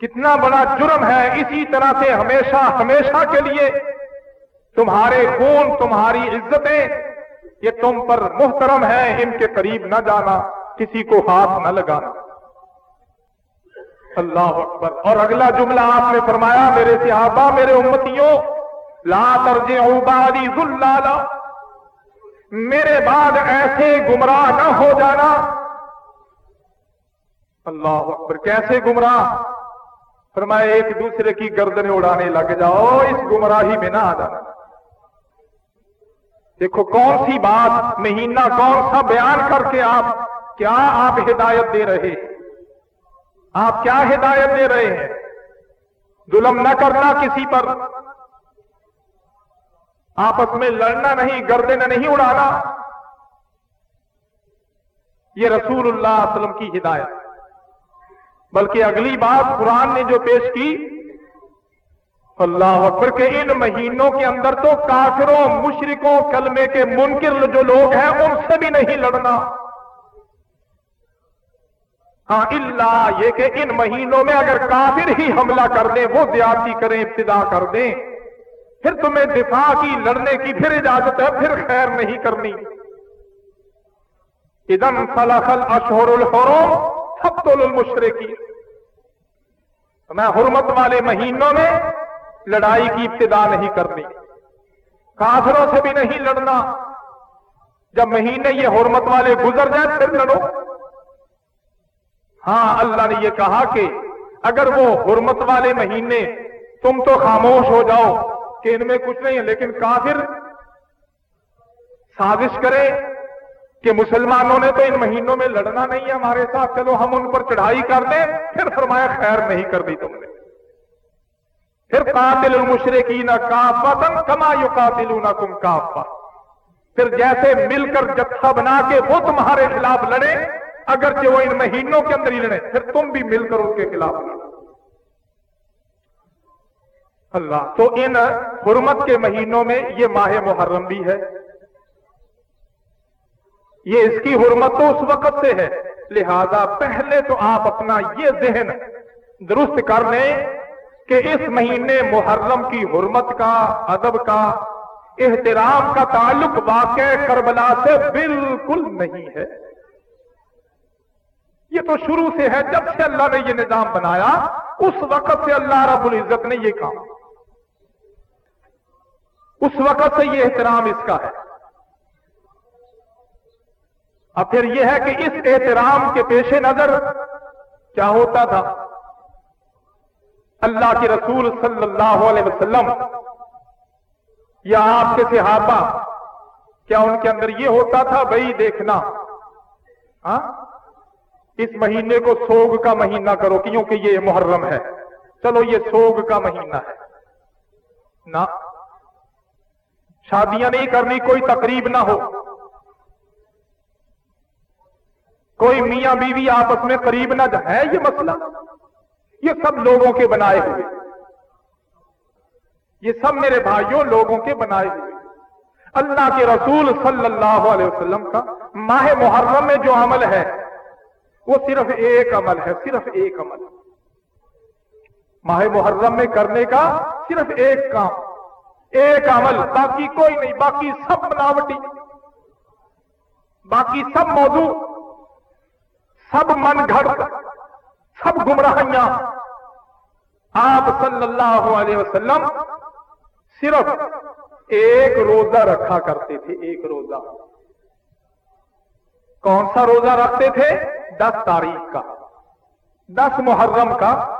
کتنا بڑا جرم ہے اسی طرح سے ہمیشہ ہمیشہ کے لیے۔ تمہارے خون، تمہاری عزتیں، یہ تم پر محترم ہے ان کے قریب نہ جانا، کسی کو ہاتھ نہ لگانا۔ اللہ اکبر۔ اور اگلا جملہ آپ نے فرمایا، میرے صحابہ، میرے امتیوں، لا ترجعوا بعدی ذلالا۔ میرے بعد ایسے گمراہ نہ ہو جانا۔ اللہ اکبر، کیسے گمراہ؟ فرمایا ایک دوسرے کی گردنیں اڑانے لگ جاؤ، اس گمراہی میں نہ آ جانا دیکھو، کون سی بات مہینہ، کون سا بیان کر کے آپ کیا آپ ہدایت دے رہے ہیں؟ آپ کیا ہدایت دے رہے ہیں؟ ظلم نہ کرنا کسی پر۔ آپس میں لڑنا نہیں گردے نہیں اڑانا۔ یہ رسول اللہ علیہ وسلم کی ہدایت۔ بلکہ اگلی بات قرآن نے جو پیش کی، اللہ اکبر کے ان مہینوں کے اندر تو کافروں، مشرکوں، کلمے کے منکر جو لوگ ہیں، ان سے بھی نہیں لڑنا۔ ہاں اللہ یہ کہ ان مہینوں میں اگر کافر ہی حملہ کر دیں، وہ زیادتی کریں، ابتدا کر دیں، پھر تمہیں دفاع کی، لڑنے کی پھر اجازت ہے، پھر خیر نہیں کرنی۔ ادم فلاخل اشہر الحرم سب تو المشرقی میں حرمت والے مہینوں میں لڑائی کی ابتدا نہیں کرنی۔ کافروں سے بھی نہیں لڑنا۔ جب مہینے یہ حرمت والے گزر جائیں پھر لڑو۔ ہاں اللہ نے یہ کہا کہ اگر وہ حرمت والے مہینے تم تو خاموش ہو جاؤ کہ ان میں کچھ نہیں ہے، لیکن کافر سازش کرے۔ کہ مسلمانوں نے تو ان مہینوں میں لڑنا نہیں ہے ہمارے ساتھ، چلو ہم ان پر چڑھائی کر دیں۔ پھر فرمایا، خیر نہیں کر دی تم نے۔ پھر قاتل المشرقین کافا کما یو قاتل کافا پھر جیسے مل کر جتھا بنا کے وہ تمہارے خلاف لڑے اگرچہ وہ ان مہینوں کے اندر ہی لڑے پھر تم بھی مل کر اس کے خلاف لڑو۔ اللہ، تو ان حرمت کے مہینوں میں یہ ماہ محرم بھی ہے۔ یہ اس کی حرمت تو اس وقت سے ہے۔ لہذا پہلے تو آپ اپنا یہ ذہن درست کر لیں کہ اس مہینے محرم کی حرمت کا، ادب کا، احترام کا تعلق واقع کربلا سے بالکل نہیں ہے۔ یہ تو شروع سے ہے، جب سے اللہ نے یہ نظام بنایا، اس وقت سے اللہ رب العزت نے یہ کام اس وقت سے یہ احترام اس کا ہے۔ اب پھر یہ ہے کہ اس احترام کے پیش نظر کیا ہوتا تھا؟ اللہ کے رسول صلی اللہ علیہ وسلم یا آپ کے صحابہ، کیا ان کے اندر یہ ہوتا تھا، بھائی دیکھنا ہاں؟ اس مہینے کو سوگ کا مہینہ کرو، کیونکہ یہ محرم ہے۔ چلو، یہ سوگ کا مہینہ ہے۔ نہ، شادیاں نہیں کرنی، کوئی تقریب نہ ہو۔ کوئی میاں بیوی آپس میں قریب نہ ہے یہ مسئلہ؟ یہ سب لوگوں کے بنائے ہوئے۔ یہ سب میرے بھائیوں لوگوں کے بنائے ہوئے۔ اللہ کے رسول صلی اللہ علیہ وسلم کا ماہ محرم میں جو عمل ہے، وہ صرف ایک عمل ہے، صرف ایک عمل۔ ماہ محرم میں کرنے کا صرف ایک کام۔ ایک عمل، باقی کوئی نہیں، باقی سب بناوٹی باقی سب موضوع۔ سب من گھڑ، سب گمراہیاں۔ آپ صلی اللہ علیہ وسلم صرف ایک روزہ رکھا کرتے تھے، ایک روزہ۔ کون سا روزہ رکھتے تھے؟ دس تاریخ کا۔ دس محرم کا۔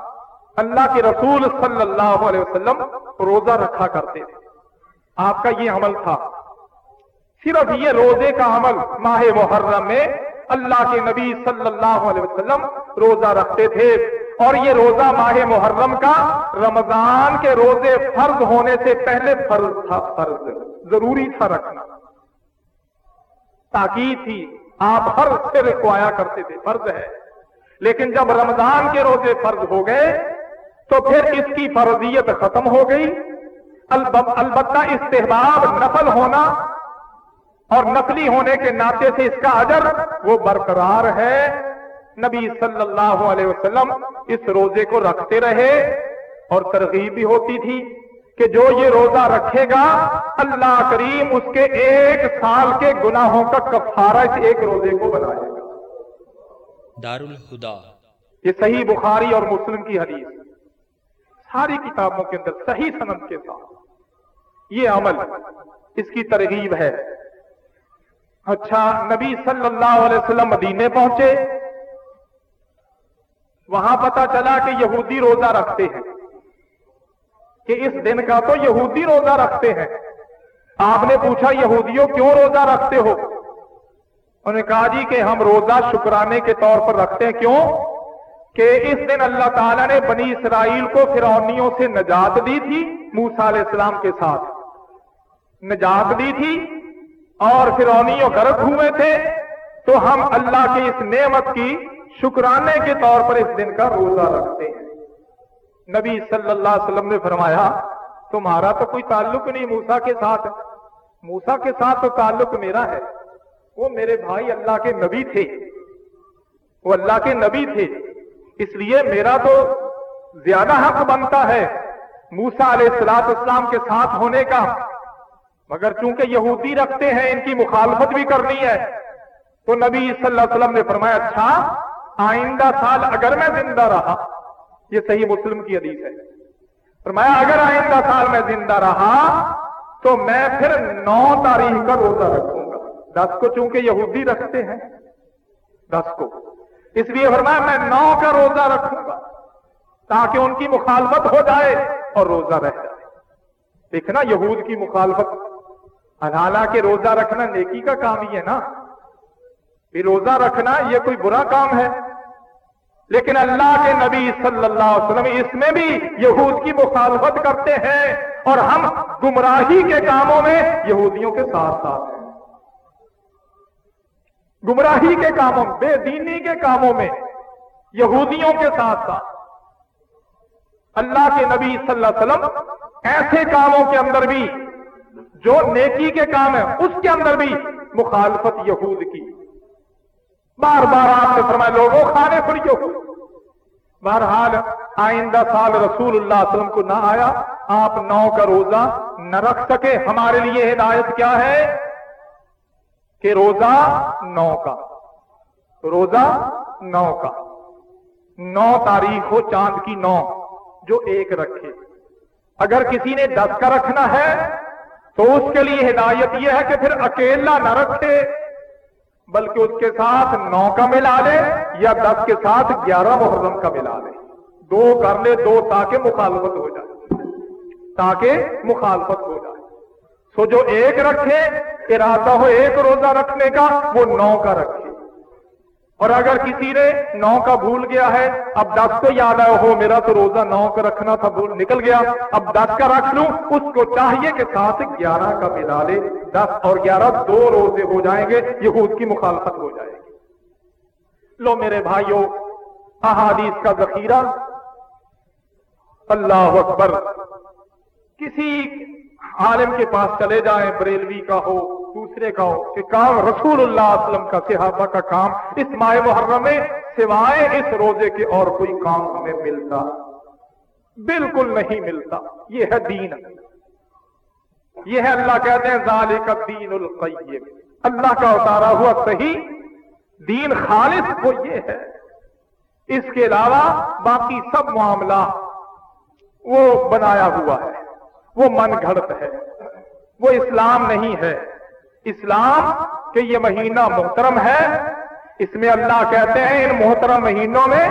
اللہ کے رسول صلی اللہ علیہ وسلم روزہ رکھا کرتے تھے۔ آپ کا یہ عمل تھا۔ صرف یہ روزے کا عمل ماہ محرم میں اللہ کے نبی صلی اللہ علیہ وسلم روزہ رکھتے تھے اور یہ روزہ ماہ محرم کا رمضان کے روزے فرض ہونے سے پہلے فرض تھا فرض، ضروری تھا رکھنا۔ تاکید تھی، آپ ہر سے رکوایا کرتے تھے، فرض ہے۔ لیکن جب رمضان کے روزے فرض ہو گئے، تو پھر اس کی فرضیت ختم ہو گئی۔ البتہ استحباب نفل ہونا اور نقلی ہونے کے ناطے سے اس کا اجر وہ برقرار ہے۔ نبی صلی اللہ علیہ وسلم اس روزے کو رکھتے رہے اور ترغیب بھی ہوتی تھی کہ جو یہ روزہ رکھے گا اللہ کریم اس کے ایک سال کے گناہوں کا کفارہ اس ایک روزے کو بنائے گا۔ دار الہدا یہ صحیح بخاری اور مسلم کی حدیث۔ ساری کتابوں کے اندر صحیح سند کے ساتھ یہ عمل اس کی ترغیب ہے۔ اچھا نبی صلی اللہ علیہ وسلم مدینے پہنچے۔ وہاں پتا چلا کہ یہودی روزہ رکھتے ہیں۔ کہ اس دن کا تو یہودی روزہ رکھتے ہیں۔ آپ نے پوچھا، یہودیوں کیوں روزہ رکھتے ہو؟ انہوں نے کہا جی کہ ہم روزہ شکرانے کے طور پر رکھتے ہیں۔ کیوں؟ کہ اس دن اللہ تعالیٰ نے بنی اسرائیل کو فرونیوں سے نجات دی تھی موسا علیہ السلام کے ساتھ۔ نجات دی تھی۔ اور فرونیوں گرک ہوئے تھے، تو ہم اللہ کی اس نعمت کی شکرانے کے طور پر اس دن کا روزہ رکھتے ہیں۔ نبی صلی اللہ علیہ وسلم نے فرمایا، تمہارا تو کوئی تعلق نہیں موسا کے ساتھ۔ موسا کے ساتھ تو تعلق میرا ہے۔ وہ میرے بھائی اللہ کے نبی تھے۔ وہ اللہ کے نبی تھے۔ اس لیے میرا تو زیادہ حق بنتا ہے موسا علیہ السلاط اسلام کے ساتھ ہونے کا۔ مگر چونکہ یہودی رکھتے ہیں، ان کی مخالفت بھی کرنی ہے۔ تو نبی صلی اللہ علیہ وسلم نے فرمایا اچھا آئندہ سال اگر میں زندہ رہا، یہ صحیح مسلم کی حدیث ہے۔ فرمایا، اگر آئندہ سال میں زندہ رہا، تو میں پھر نو تاریخ کا روزہ رکھوں گا۔ دس کو چونکہ یہودی رکھتے ہیں۔ دس کو۔ اس لیے فرمایا، میں نو کا روزہ رکھوں گا، تاکہ ان کی مخالفت ہو جائے اور روزہ رہ جائے۔ دیکھنا، یہود کی مخالفت حالانکہ روزہ رکھنا نیکی کا کام ہی ہے نا۔ پھر روزہ رکھنا یہ کوئی برا کام ہے۔ لیکن اللہ کے نبی صلی اللہ علیہ وسلم اس میں بھی یہود کی مخالفت کرتے ہیں اور ہم گمراہی کے کاموں میں یہودیوں کے ساتھ ساتھ ہیں۔ گمراہی کے کاموں بے دینی کے کاموں میں یہودیوں کے ساتھ ساتھ۔ اللہ کے نبی صلی اللہ علیہ وسلم ایسے کاموں کے اندر بھی جو نیکی کے کام ہے اس کے اندر بھی مخالفت یہود کی۔ بار بار آپ نے فرمایا، لوگوں کھانے پر یہود بہرحال، آئندہ سال رسول اللہ علیہ وسلم کو نہ آیا، آپ نو کا روزہ نہ رکھ سکے۔ ہمارے لیے ہدایت کیا ہے؟ کہ روزہ نو کا۔ روزہ نو کا۔ نو تاریخ ہو، چاند کی نو، جو ایک رکھے۔ اگر کسی نے دس کا رکھنا ہے تو اس کے لیے ہدایت یہ ہے کہ پھر اکیلا نہ رکھے، بلکہ اس کے ساتھ نو کا ملا لے یا دس کے ساتھ گیارہ محرم کا ملا لے۔ دو کر لے، دو تاکہ مخالفت ہو جائے۔ تاکہ مخالفت ہو جائے۔ سو جو ایک رکھے، ارادہ ہو ایک روزہ رکھنے کا، وہ نو کا رکھے۔ اور اگر کسی نے نو کا بھول گیا ہے، اب دس کو یاد آیا ہو میرا تو روزہ نو کا رکھنا تھا نکل گیا۔ اب دس کا رکھ لوں، اس کو چاہیے کہ ساتھ گیارہ کا ملا لے۔ دس اور گیارہ دو روزے ہو جائیں گے یہ کی مخالفت ہو جائے گی۔ لو میرے بھائیوں، احادیث کا ذخیرہ۔ اللہ اکبر، کسی عالم کے پاس چلے جائیں، بریلوی کا ہو دوسرے کا کہ کام رسول اللہ علیہ وسلم کا صحابہ کا کام، اس ماہ محرم میں سوائے اس روزے کے اور کوئی کام ہمیں ملتا۔ بالکل نہیں ملتا۔ یہ ہے دین۔ یہ ہے اللہ کہتے ہیں، ذالک دین القیم۔ اللہ کا اتارا ہوا صحیح دین خالص وہ یہ ہے۔ اس کے علاوہ باقی سب معاملہ وہ بنایا ہوا ہے۔ وہ من گھڑت ہے۔ وہ اسلام نہیں ہے۔ اسلام کہ یہ مہینہ محترم ہے۔ اس میں اللہ کہتے ہیں، ان محترم مہینوں میں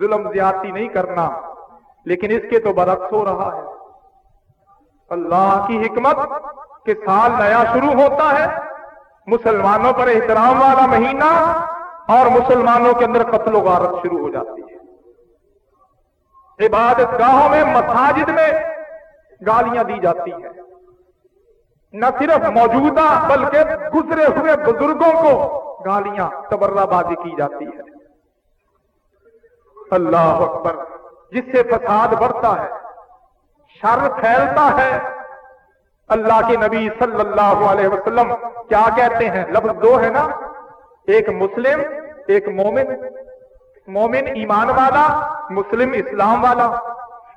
ظلم زیادتی نہیں کرنا۔ لیکن اس کے تو برعکس ہو رہا ہے۔ اللہ کی حکمت کہ سال نیا شروع ہوتا ہے۔ مسلمانوں پر احترام والا مہینہ اور مسلمانوں کے اندر قتل و غارت شروع ہو جاتی ہے۔ عبادت گاہوں میں، مساجد میں گالیاں دی جاتی ہیں۔ نہ صرف موجودہ بلکہ گزرے ہوئے بزرگوں کو گالیاں تبرہ بازی کی جاتی ہے۔ اللہ اکبر، جس سے فساد بڑھتا ہے، شر پھیلتا ہے۔ اللہ کے نبی صلی اللہ علیہ وسلم کیا کہتے ہیں؟ لفظ دو ہے نا۔ ایک مسلم، ایک مومن۔ مومن ایمان والا، مسلم اسلام والا۔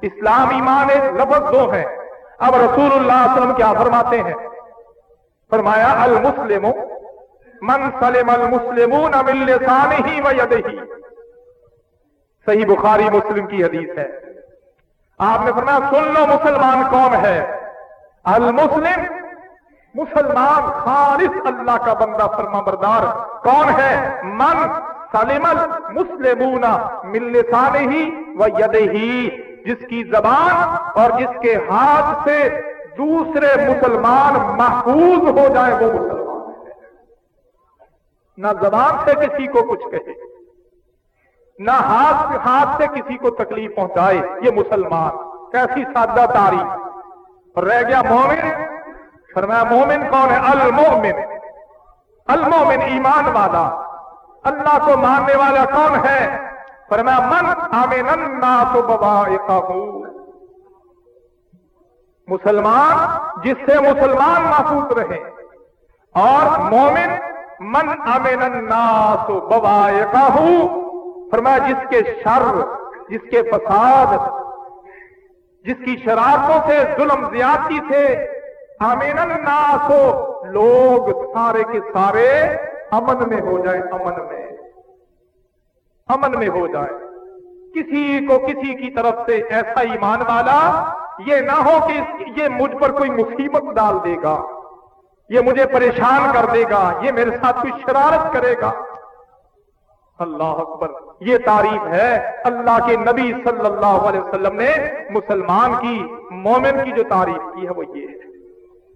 اسلام ایمان لفظ دو ہے۔ اب رسول اللہ علیہ وسلم کیا فرماتے ہیں؟ فرمایا، المسلم، من سلم المسلمون من لسانه و یده۔ صحیح بخاری مسلم کی حدیث ہے۔ آپ نے فرمایا، سن لو مسلمان کون ہے۔ المسلم، مسلمان خالص اللہ کا بندہ فرما بردار کون ہے؟ من سلیم المسلمون من لسانہ و یدہ جس کی زبان اور جس کے ہاتھ سے دوسرے مسلمان محفوظ ہو جائے وہ مسلمان نہ زبان سے کسی کو کچھ کہے، نہ ہاتھ ہاتھ سے کسی کو تکلیف پہنچائے، یہ مسلمان۔ کیسی سادہ تاریخ۔ اور رہ گیا مومن۔ فرمایا، مومن کون ہے؟ المومن المومن ایمان والا۔ اللہ کو ماننے والا کون ہے؟ فرمایا، من آمین الناس بوائقہ مسلمان جس سے مسلمان محفوظ رہے اور مومن، من امن الناس بوائقہ فرمایا، جس کے شر، جس کے فساد، جس کی شرارتوں سے، ظلم زیادتی سے امین الناس، لوگ سارے کے سارے امن میں ہو جائیں، امن میں امن میں ہو جائے۔ کسی کو کسی کی طرف سے ایسا ایمان والا یہ نہ ہو کہ یہ مجھ پر کوئی مصیبت ڈال دے گا۔ یہ مجھے پریشان کر دے گا۔ یہ میرے ساتھ کوئی شرارت کرے گا۔ اللہ اکبر۔ یہ تعریف ہے اللہ کے نبی صلی اللہ علیہ وسلم نے مسلمان کی، مومن کی جو تعریف کی ہے وہ یہ ہے۔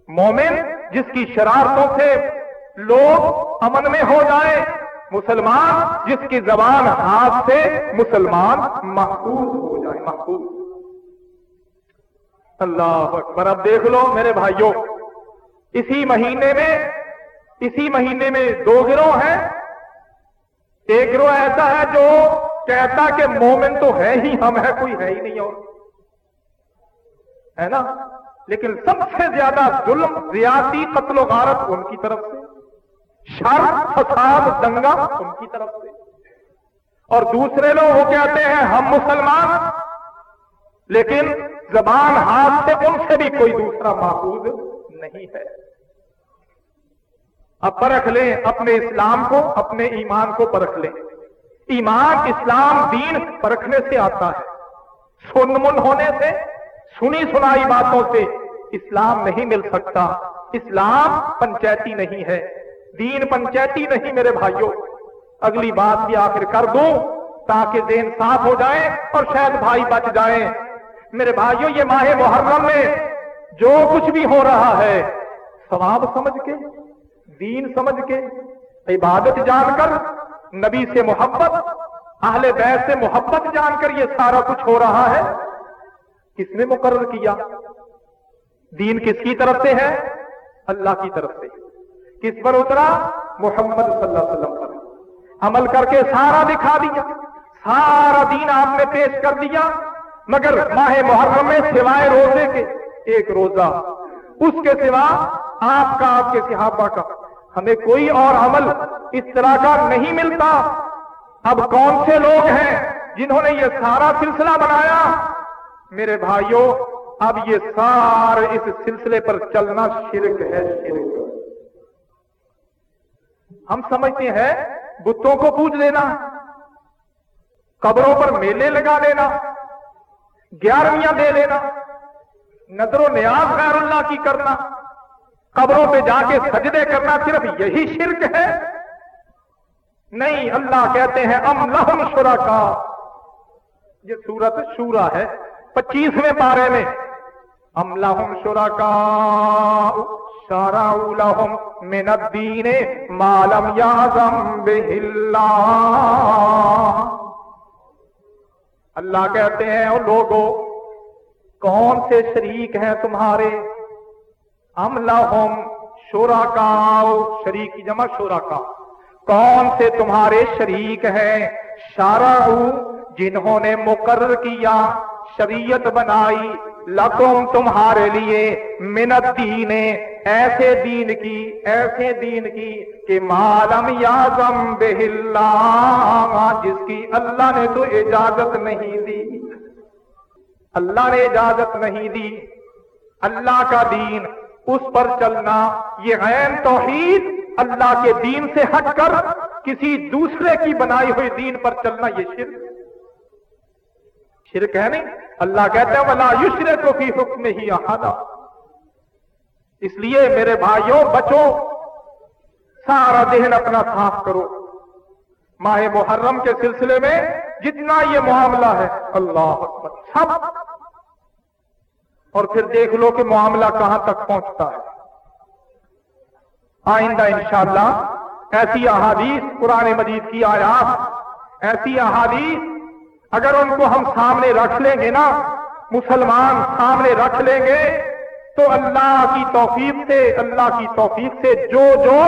مومن جس کی شرارتوں سے لوگ امن میں ہو جائیں مسلمان جس کی زبان ہاتھ سے مسلمان محفوظ ہو جائے، محفوظ۔ اللہ اکبر۔ اب دیکھ لو میرے بھائیوں، اسی مہینے میں، اسی مہینے میں دو گروہ ہیں۔ ایک گروہ ایسا ہے جو کہتا کہ مومن تو ہے ہی، ہم ہے کوئی ہے ہی نہیں اور۔ ہے نا؟ لیکن سب سے زیادہ ظلم زیادتی قتل و غارت ان کی طرف سے۔ شر فساد دنگا ان کی طرف سے۔ اور دوسرے لوگ وہ کہتے ہیں، ہم مسلمان۔ لیکن زبان ہاتھ سے ان سے بھی کوئی دوسرا محفوظ نہیں ہے۔ اب پرکھ لیں اپنے اسلام کو، اپنے ایمان کو پرکھ لیں۔ ایمان، اسلام، دین پرکھنے سے آتا ہے۔ سن من ہونے سے، سنی سنائی باتوں سے اسلام نہیں مل سکتا۔ اسلام پنچایتی نہیں ہے۔ دین پنچایتی نہیں میرے بھائیوں اگلی بات بھی آخر کر دوں تاکہ دین صاف ہو جائے اور شاید بھائی بچ جائیں میرے بھائیوں یہ ماہ محرم میں جو کچھ بھی ہو رہا ہے، ثواب سمجھ کے، دین سمجھ کے، عبادت جان کر، نبی سے محبت، اہل بیت سے محبت جان کر یہ سارا کچھ ہو رہا ہے۔ کس نے مقرر کیا؟ دین کس کی طرف سے ہے؟ اللہ کی طرف سے۔ کس پر اترا؟ محمد صلی اللہ علیہ وسلم پر۔ عمل کر کے سارا دکھا دیا۔ سارا دین آپ نے پیش کر دیا۔ مگر ماہ محرم میں سوائے روزے کے ایک روزہ۔ اس کے سوا آپ کا، آپ کے صحابہ کا۔ ہمیں کوئی اور عمل اس طرح کا نہیں ملتا۔ اب کون سے لوگ ہیں جنہوں نے یہ سارا سلسلہ بنایا؟ میرے بھائیوں، اب یہ سارے اس سلسلے پر چلنا شرک ہے، شرک۔ ہم سمجھتے ہیں بتوں کو پوج لینا، قبروں پر میلے لگا لینا، گیارہویں دے لینا، نظر و نیاز غیر اللہ کی کرنا، قبروں پہ جا کے سجدے کرنا صرف یہی شرک ہے؟ نہیں، اللہ کہتے ہیں ام لہم شرکا۔ یہ سورت شورا ہے، پچیسویں پارے میں۔ ام لہم شرکا لهم من الدین ما لم يعظم به اللہ اللہ کہتے ہیں اور لوگوں کون سے شریک ہیں تمہارے؟ ام لہم شرکا شریک کی جمع شرکا۔ کون سے تمہارے شریک ہیں؟ شارع جنہوں نے مقرر کیا، شریعت بنائی، لکم تمہارے لیے منت دین ایسے دین کی، ایسے دین کی کہ مالم یازم اللہ جس کی اللہ نے تو اجازت نہیں دی۔ اللہ نے اجازت نہیں دی۔ اللہ کا دین، اس پر چلنا، یہ غیر توحید اللہ کے دین سے ہٹ کر کسی دوسرے کی بنائی ہوئی دین پر چلنا، یہ شرک۔ شرک ہے نہیں۔ اللہ کہتے ہیں ولا یشر کو فی حکم ہی احاطہ اس لیے میرے بھائیوں، بچوں، سارا ذہن اپنا صاف کرو۔ ماہ محرم کے سلسلے میں جتنا یہ معاملہ ہے، اللہ اکبر، سب۔ اور پھر دیکھ لو کہ معاملہ کہاں تک پہنچتا ہے۔ آئندہ انشاءاللہ ایسی احادیث، قرآن مجید کی آیات، ایسی احادیث اگر ان کو ہم سامنے رکھ لیں گے نا، مسلمان سامنے رکھ لیں گے تو اللہ کی توفیق سے، اللہ کی توفیق سے جو جو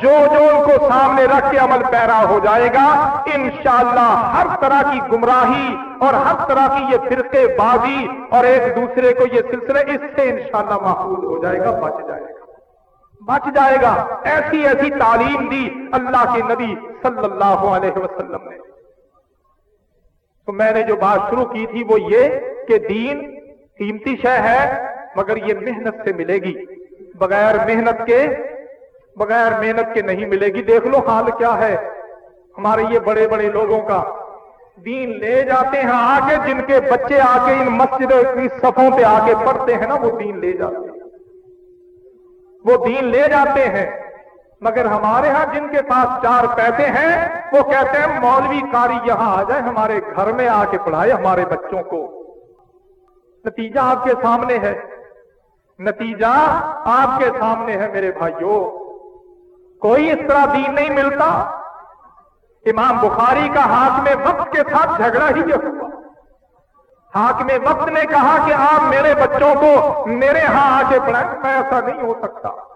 جو جو ان کو سامنے رکھ کے عمل پیرا ہو جائے گا، انشاءاللہ ہر طرح کی گمراہی اور ہر طرح کی یہ فرقے بازی اور ایک دوسرے کو یہ سلسلے اس سے انشاءاللہ محفوظ ہو جائے گا، بچ جائے گا۔ بچ جائے گا۔ ایسی ایسی تعلیم دی اللہ کے نبی صلی اللہ علیہ وسلم نے۔ تو میں نے جو بات شروع کی تھی وہ یہ کہ دین قیمتی شہ ہے مگر یہ محنت سے ملے گی۔ بغیر محنت کے، بغیر محنت کے نہیں ملے گی۔ دیکھ لو حال کیا ہے۔ ہمارے یہ بڑے بڑے لوگوں کا دین لے جاتے ہیں آگے، جن کے بچے آ کے ان مسجد کی صفوں پہ آ کے پڑھتے ہیں نا، وہ دین لے جاتے ہیں۔ وہ دین لے جاتے ہیں۔ مگر ہمارے ہاں جن کے پاس چار پیسے ہیں، وہ کہتے ہیں، مولوی کاری یہاں آ جائے، ہمارے گھر میں آ کے پڑھائے ہمارے بچوں کو۔ نتیجہ آپ کے سامنے ہے۔ نتیجہ آپ کے سامنے ہے میرے بھائیوں۔ کوئی اس طرح دین نہیں ملتا۔ امام بخاری کا ہاتھ میں وقت کے ساتھ جھگڑا ہی یہ ہوا۔ ہاتھ میں وقت نے کہا کہ آپ میرے بچوں کو میرے ہاں آ کے پڑھائیں میں ایسا نہیں ہو سکتا۔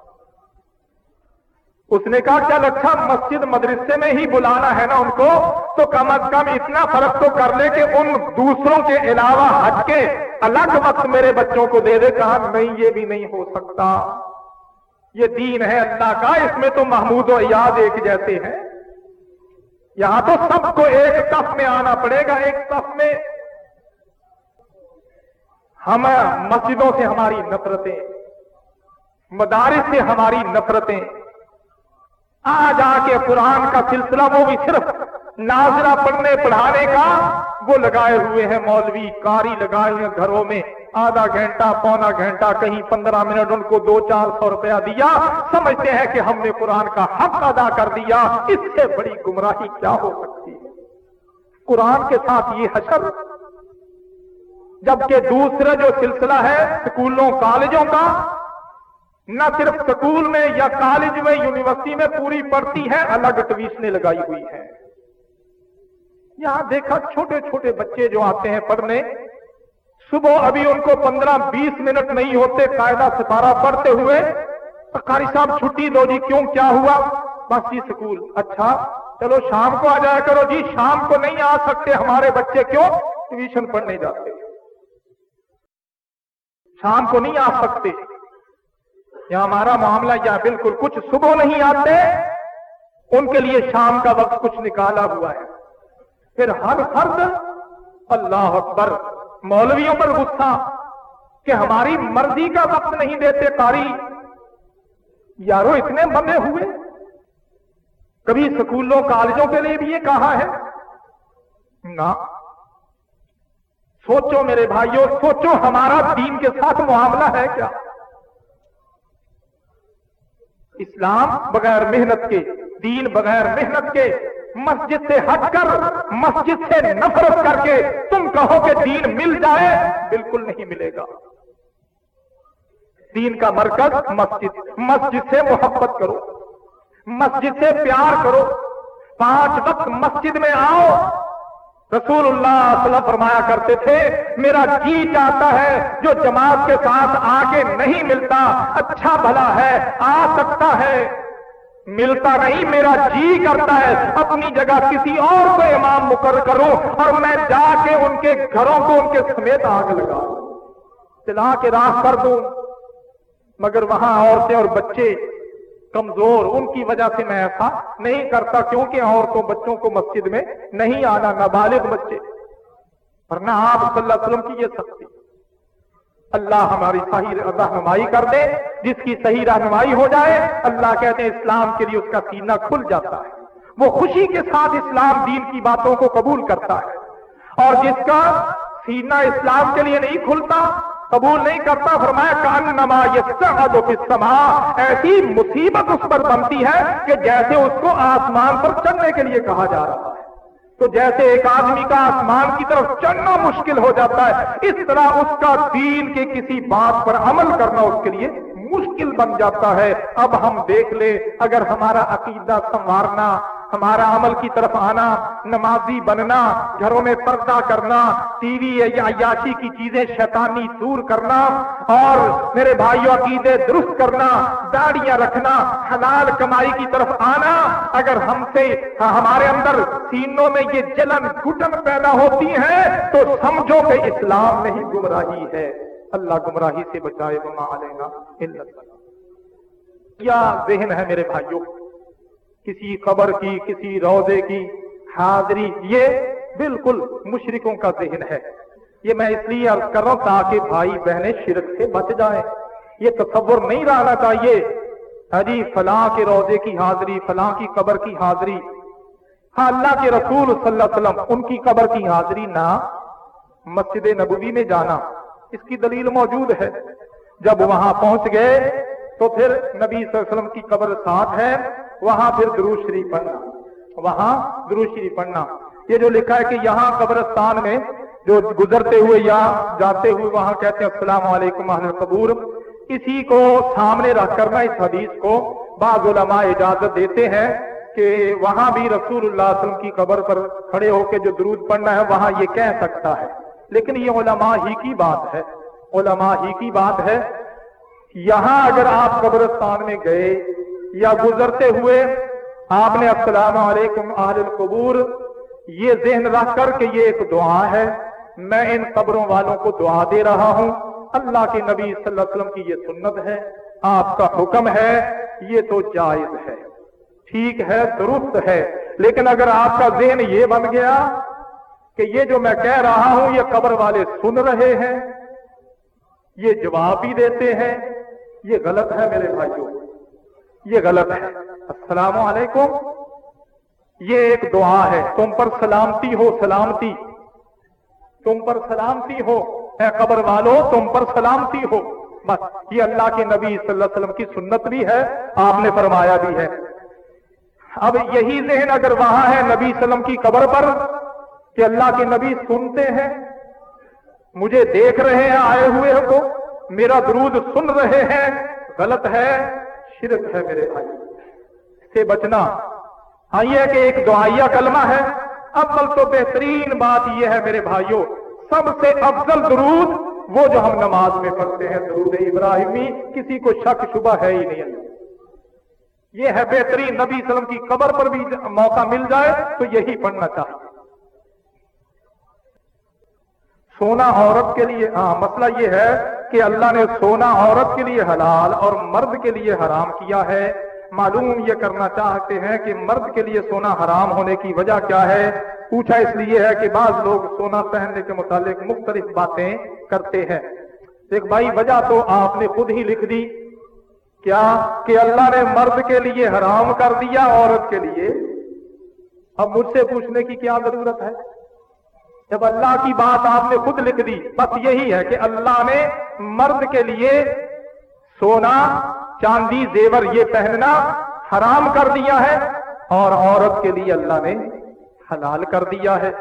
اس نے کہا، چل اچھا مسجد مدرسے میں ہی بلانا ہے نا ان کو، تو کم از کم اتنا فرق تو کر لے کہ ان دوسروں کے علاوہ ہٹ کے الگ وقت میرے بچوں کو دے دے۔ کہا، نہیں، یہ بھی نہیں ہو سکتا۔ یہ دین ہے اللہ کا، اس میں تو محمود و یاد ایک جیسے ہیں۔ یہاں تو سب کو ایک صف میں آنا پڑے گا، ایک صف میں۔ ہم مسجدوں سے ہماری نفرتیں، مدارس سے ہماری نفرتیں۔ آج آ کے قرآن کا سلسلہ وہ بھی صرف ناظرہ پڑھنے پڑھانے کا، وہ لگائے ہوئے ہیں مولوی، کاری لگائے ہوئے گھروں میں، آدھا گھنٹہ، پونا گھنٹہ، کہیں پندرہ منٹ ان کو دو چار سو روپیہ دیا۔ سمجھتے ہیں کہ ہم نے قرآن کا حق ادا کر دیا، اس سے بڑی گمراہی کیا ہو سکتی؟ ہے قرآن کے ساتھ یہ حشر، جبکہ دوسرا جو سلسلہ ہے اسکولوں کالجوں کا نہ صرف سکول میں یا کالج میں، یونیورسٹی میں پوری پڑتی ہے، الگ ٹویشنیں لگائی ہوئی ہیں۔ یہاں دیکھا چھوٹے چھوٹے بچے جو آتے ہیں پڑھنے، صبح ابھی ان کو پندرہ بیس منٹ نہیں ہوتے، قاعدہ ستارہ پڑھتے ہوئے قاری صاحب چھٹی دو جی کیوں، کیا ہوا؟ بس جی سکول۔ اچھا چلو شام کو آ جایا کرو جی شام کو نہیں آ سکتے ہمارے بچے، کیوں؟ ٹیوشن پڑھنے جاتے۔ شام کو نہیں آ سکتے۔ یا ہمارا معاملہ یا بالکل کچھ صبح نہیں آتے، ان کے لیے شام کا وقت کچھ نکالا ہوا ہے۔ پھر ہر فرد اللہ اکبر، مولویوں پر غصہ کہ ہماری مرضی کا وقت نہیں دیتے تاری یارو، اتنے بندے ہوئے۔ کبھی سکولوں، کالجوں کے لیے بھی یہ کہا ہے۔ نہ۔ سوچو میرے بھائیوں سوچو ہمارا دین کے ساتھ معاملہ ہے کیا؟ اسلام بغیر محنت کے، دین بغیر محنت کے، مسجد سے ہٹ کر، مسجد سے نفرت کر کے تم کہو کہ دین مل جائے، بالکل نہیں ملے گا۔ دین کا مرکز مسجد مسجد سے محبت کرو، مسجد سے پیار کرو۔ پانچ وقت مسجد میں آؤ رسول اللہ صلی وسلم فرمایا کرتے تھے، میرا جی چاہتا ہے جو جماعت کے ساتھ آگے نہیں ملتا اچھا بھلا ہے، آ سکتا ہے۔ ملتا نہیں، میرا جی کرتا ہے، اپنی جگہ کسی اور کو امام مقرر کروں اور میں جا کے ان کے گھروں کو ان کے سمیت آگ لگا چلا کے راہ کر دوں، مگر وہاں عورتیں اور بچے کمزور، ان کی وجہ سے میں ایسا نہیں کرتا کیونکہ عورتوں بچوں کو مسجد میں نہیں آنا، نابالغ بچے۔ ورنہ آپ صلی اللہ علیہ وسلم کی یہ سختی۔ اللہ ہماری صحیح رہنمائی کر دے، جس کی صحیح رہنمائی ہو جائے، اللہ کہتے ہیں اسلام کے لیے اس کا سینہ کھل جاتا ہے۔ وہ خوشی کے ساتھ اسلام دین کی باتوں کو قبول کرتا ہے۔ اور جس کا سینہ اسلام کے لیے نہیں کھلتا قبول نہیں کرتا، فرمایا کان نما سما ایسی مصیبت اس پر بنتی ہے کہ جیسے اس کو آسمان پر چڑھنے کے لیے کہا جا رہا ہے، تو جیسے ایک آدمی کا آسمان کی طرف چڑھنا مشکل ہو جاتا ہے، اس طرح اس کا دین کے کسی بات پر عمل کرنا اس کے لیے مشکل بن جاتا ہے۔ اب ہم دیکھ لیں، اگر ہمارا عقیدہ سنوارنا ہمارا عمل کی طرف آنا، نمازی بننا، گھروں میں پردہ کرنا، ٹی وی یا عیاشی کی چیزیں شیطانی دور کرنا اور میرے بھائیوں، عقیدے درست کرنا، داڑیاں رکھنا، حلال کمائی کی طرف آنا۔ اگر ہم سے، ہمارے اندر سینوں میں یہ جلن گھٹن پیدا ہوتی ہے، تو سمجھو کہ اسلام نہیں گمراہی ہے۔ اللہ گمراہی سے بچائے بما علینا کیا ذہن ہے میرے بھائیوں؟ کسی قبر کی، کسی روزے کی حاضری، یہ بالکل مشرکوں کا ذہن ہے۔ یہ میں اس لیے عرض کر رہا ہوں تاکہ بھائی بہنیں شرک سے بچ جائیں۔ یہ تصور نہیں رہنا چاہیے۔ جی فلاں کے روزے کی حاضری، فلاں کی قبر کی حاضری۔ ہاں اللہ کے رسول صلی اللہ علیہ وسلم، ان کی قبر کی حاضری نہ مسجد نبوی میں جانا۔ اس کی دلیل موجود ہے۔ جب وہاں پہنچ گئے تو پھر نبی صلی اللہ علیہ وسلم کی قبر ساتھ ہے۔ وہاں پھر دروش شریف پڑھنا۔ وہاں دروش شریف پڑھنا۔ یہ جو لکھا ہے کہ یہاں قبرستان میں جو گزرتے ہوئے یا جاتے ہوئے وہاں کہتے ہیں، السلام علیکم، اہل قبور اسی کو سامنے رکھ کر میں اس حدیث کو بعض علماء اجازت دیتے ہیں کہ وہاں بھی رسول اللہ علیہ وسلم کی قبر پر کھڑے ہو کے جو درود پڑھنا ہے، وہاں یہ کہہ سکتا ہے۔ لیکن یہ علماء ہی کی بات ہے۔ علماء ہی کی بات ہے۔ یہاں اگر آپ قبرستان میں گئے یا گزرتے ہوئے آپ نے السلام علیکم آل القبور، یہ ذہن رکھ کر کہ یہ ایک دعا ہے۔ میں ان قبروں والوں کو دعا دے رہا ہوں۔ اللہ کے نبی صلی اللہ علیہ وسلم کی یہ سنت ہے، آپ کا حکم ہے، یہ تو جائز ہے۔ ٹھیک ہے، درست ہے۔ لیکن اگر آپ کا ذہن یہ بن گیا کہ یہ جو میں کہہ رہا ہوں، یہ قبر والے سن رہے ہیں، یہ جواب بھی دیتے ہیں۔ یہ غلط ہے میرے بھائیوں۔ یہ غلط ہے۔ السلام علیکم۔ یہ ایک دعا ہے۔ تم پر سلامتی ہو، سلامتی۔ تم پر سلامتی ہو۔ اے قبر والو، تم پر سلامتی ہو۔ بس، یہ اللہ کے نبی صلی اللہ علیہ وسلم کی سنت بھی ہے، آپ نے فرمایا بھی ہے۔ اب یہی ذہن اگر وہاں ہے نبی وسلم کی قبر پر کہ اللہ کے نبی سنتے ہیں، مجھے دیکھ رہے ہیں، آئے ہوئے کو، میرا درود سن رہے ہیں، غلط ہے۔ شرک ہے میرے بھائی۔ سے بچنا۔ ہاں یہ کہ ایک دعائیہ کلمہ ہے۔ اول تو بہترین بات یہ ہے میرے بھائیوں، سب سے افضل درود وہ جو ہم نماز میں پڑھتے ہیں، درود ابراہیمی، کسی کو شک شبہ ہے ہی نہیں۔ یہ ہے بہترین نبی وسلم کی قبر پر بھی موقع مل جائے تو یہی پڑھنا چاہیے۔ سونا عورت کے لیے ہاں مسئلہ یہ ہے کہ اللہ نے سونا عورت کے لیے حلال اور مرد کے لیے حرام کیا ہے۔ معلوم یہ کرنا چاہتے ہیں کہ مرد کے لیے سونا حرام ہونے کی وجہ کیا ہے۔ پوچھا اس لیے ہے کہ بعض لوگ سونا پہننے کے متعلق مختلف باتیں کرتے ہیں۔ ایک بھائی، وجہ تو آپ نے خود ہی لکھ دی۔ کیا کہ اللہ نے مرد کے لیے حرام کر دیا عورت کے لیے؟ اب مجھ سے پوچھنے کی کیا ضرورت ہے؟ جب اللہ کی بات آپ نے خود لکھ دی، بس یہی ہے کہ اللہ نے مرد کے لیے سونا، چاندی، زیور یہ پہننا حرام کر دیا ہے اور عورت کے لیے اللہ نے حلال کر دیا ہے۔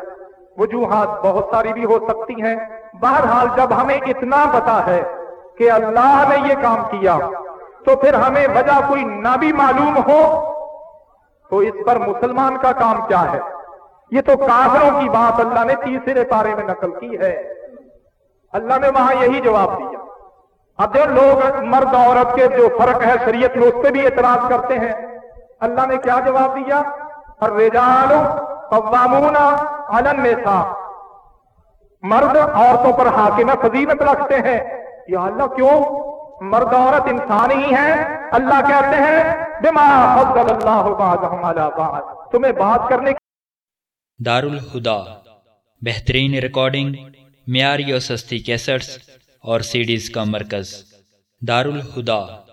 وجوہات بہت ساری بھی ہو سکتی ہیں۔ بہرحال جب ہمیں اتنا پتا ہے کہ اللہ نے یہ کام کیا، تو پھر ہمیں وجہ کوئی نہ بھی معلوم ہو، تو اس پر مسلمان کا کام کیا ہے؟ یہ تو کافروں کی بات اللہ نے تیسرے پارے میں نقل کی ہے۔ اللہ نے وہاں یہی جواب دیا۔ اب جو لوگ مرد عورت کے جو فرق ہے شریعت میں، اس پہ بھی اعتراض کرتے ہیں۔ اللہ نے کیا جواب دیا؟ اور رجال قوامون النساء۔ مرد عورتوں پر حاکم فضیلت رکھتے ہیں۔ یا اللہ، کیوں؟ مرد عورت انسان ہی ہیں۔ اللہ کہتے ہیں، بما فضل اللہ بعضهم بعض۔ تمہیں بات کرنے دار الہدا بہترین ریکارڈنگ معیاری اور سستی کیسٹس اور سیڈیز کا مرکز۔ دار الہدا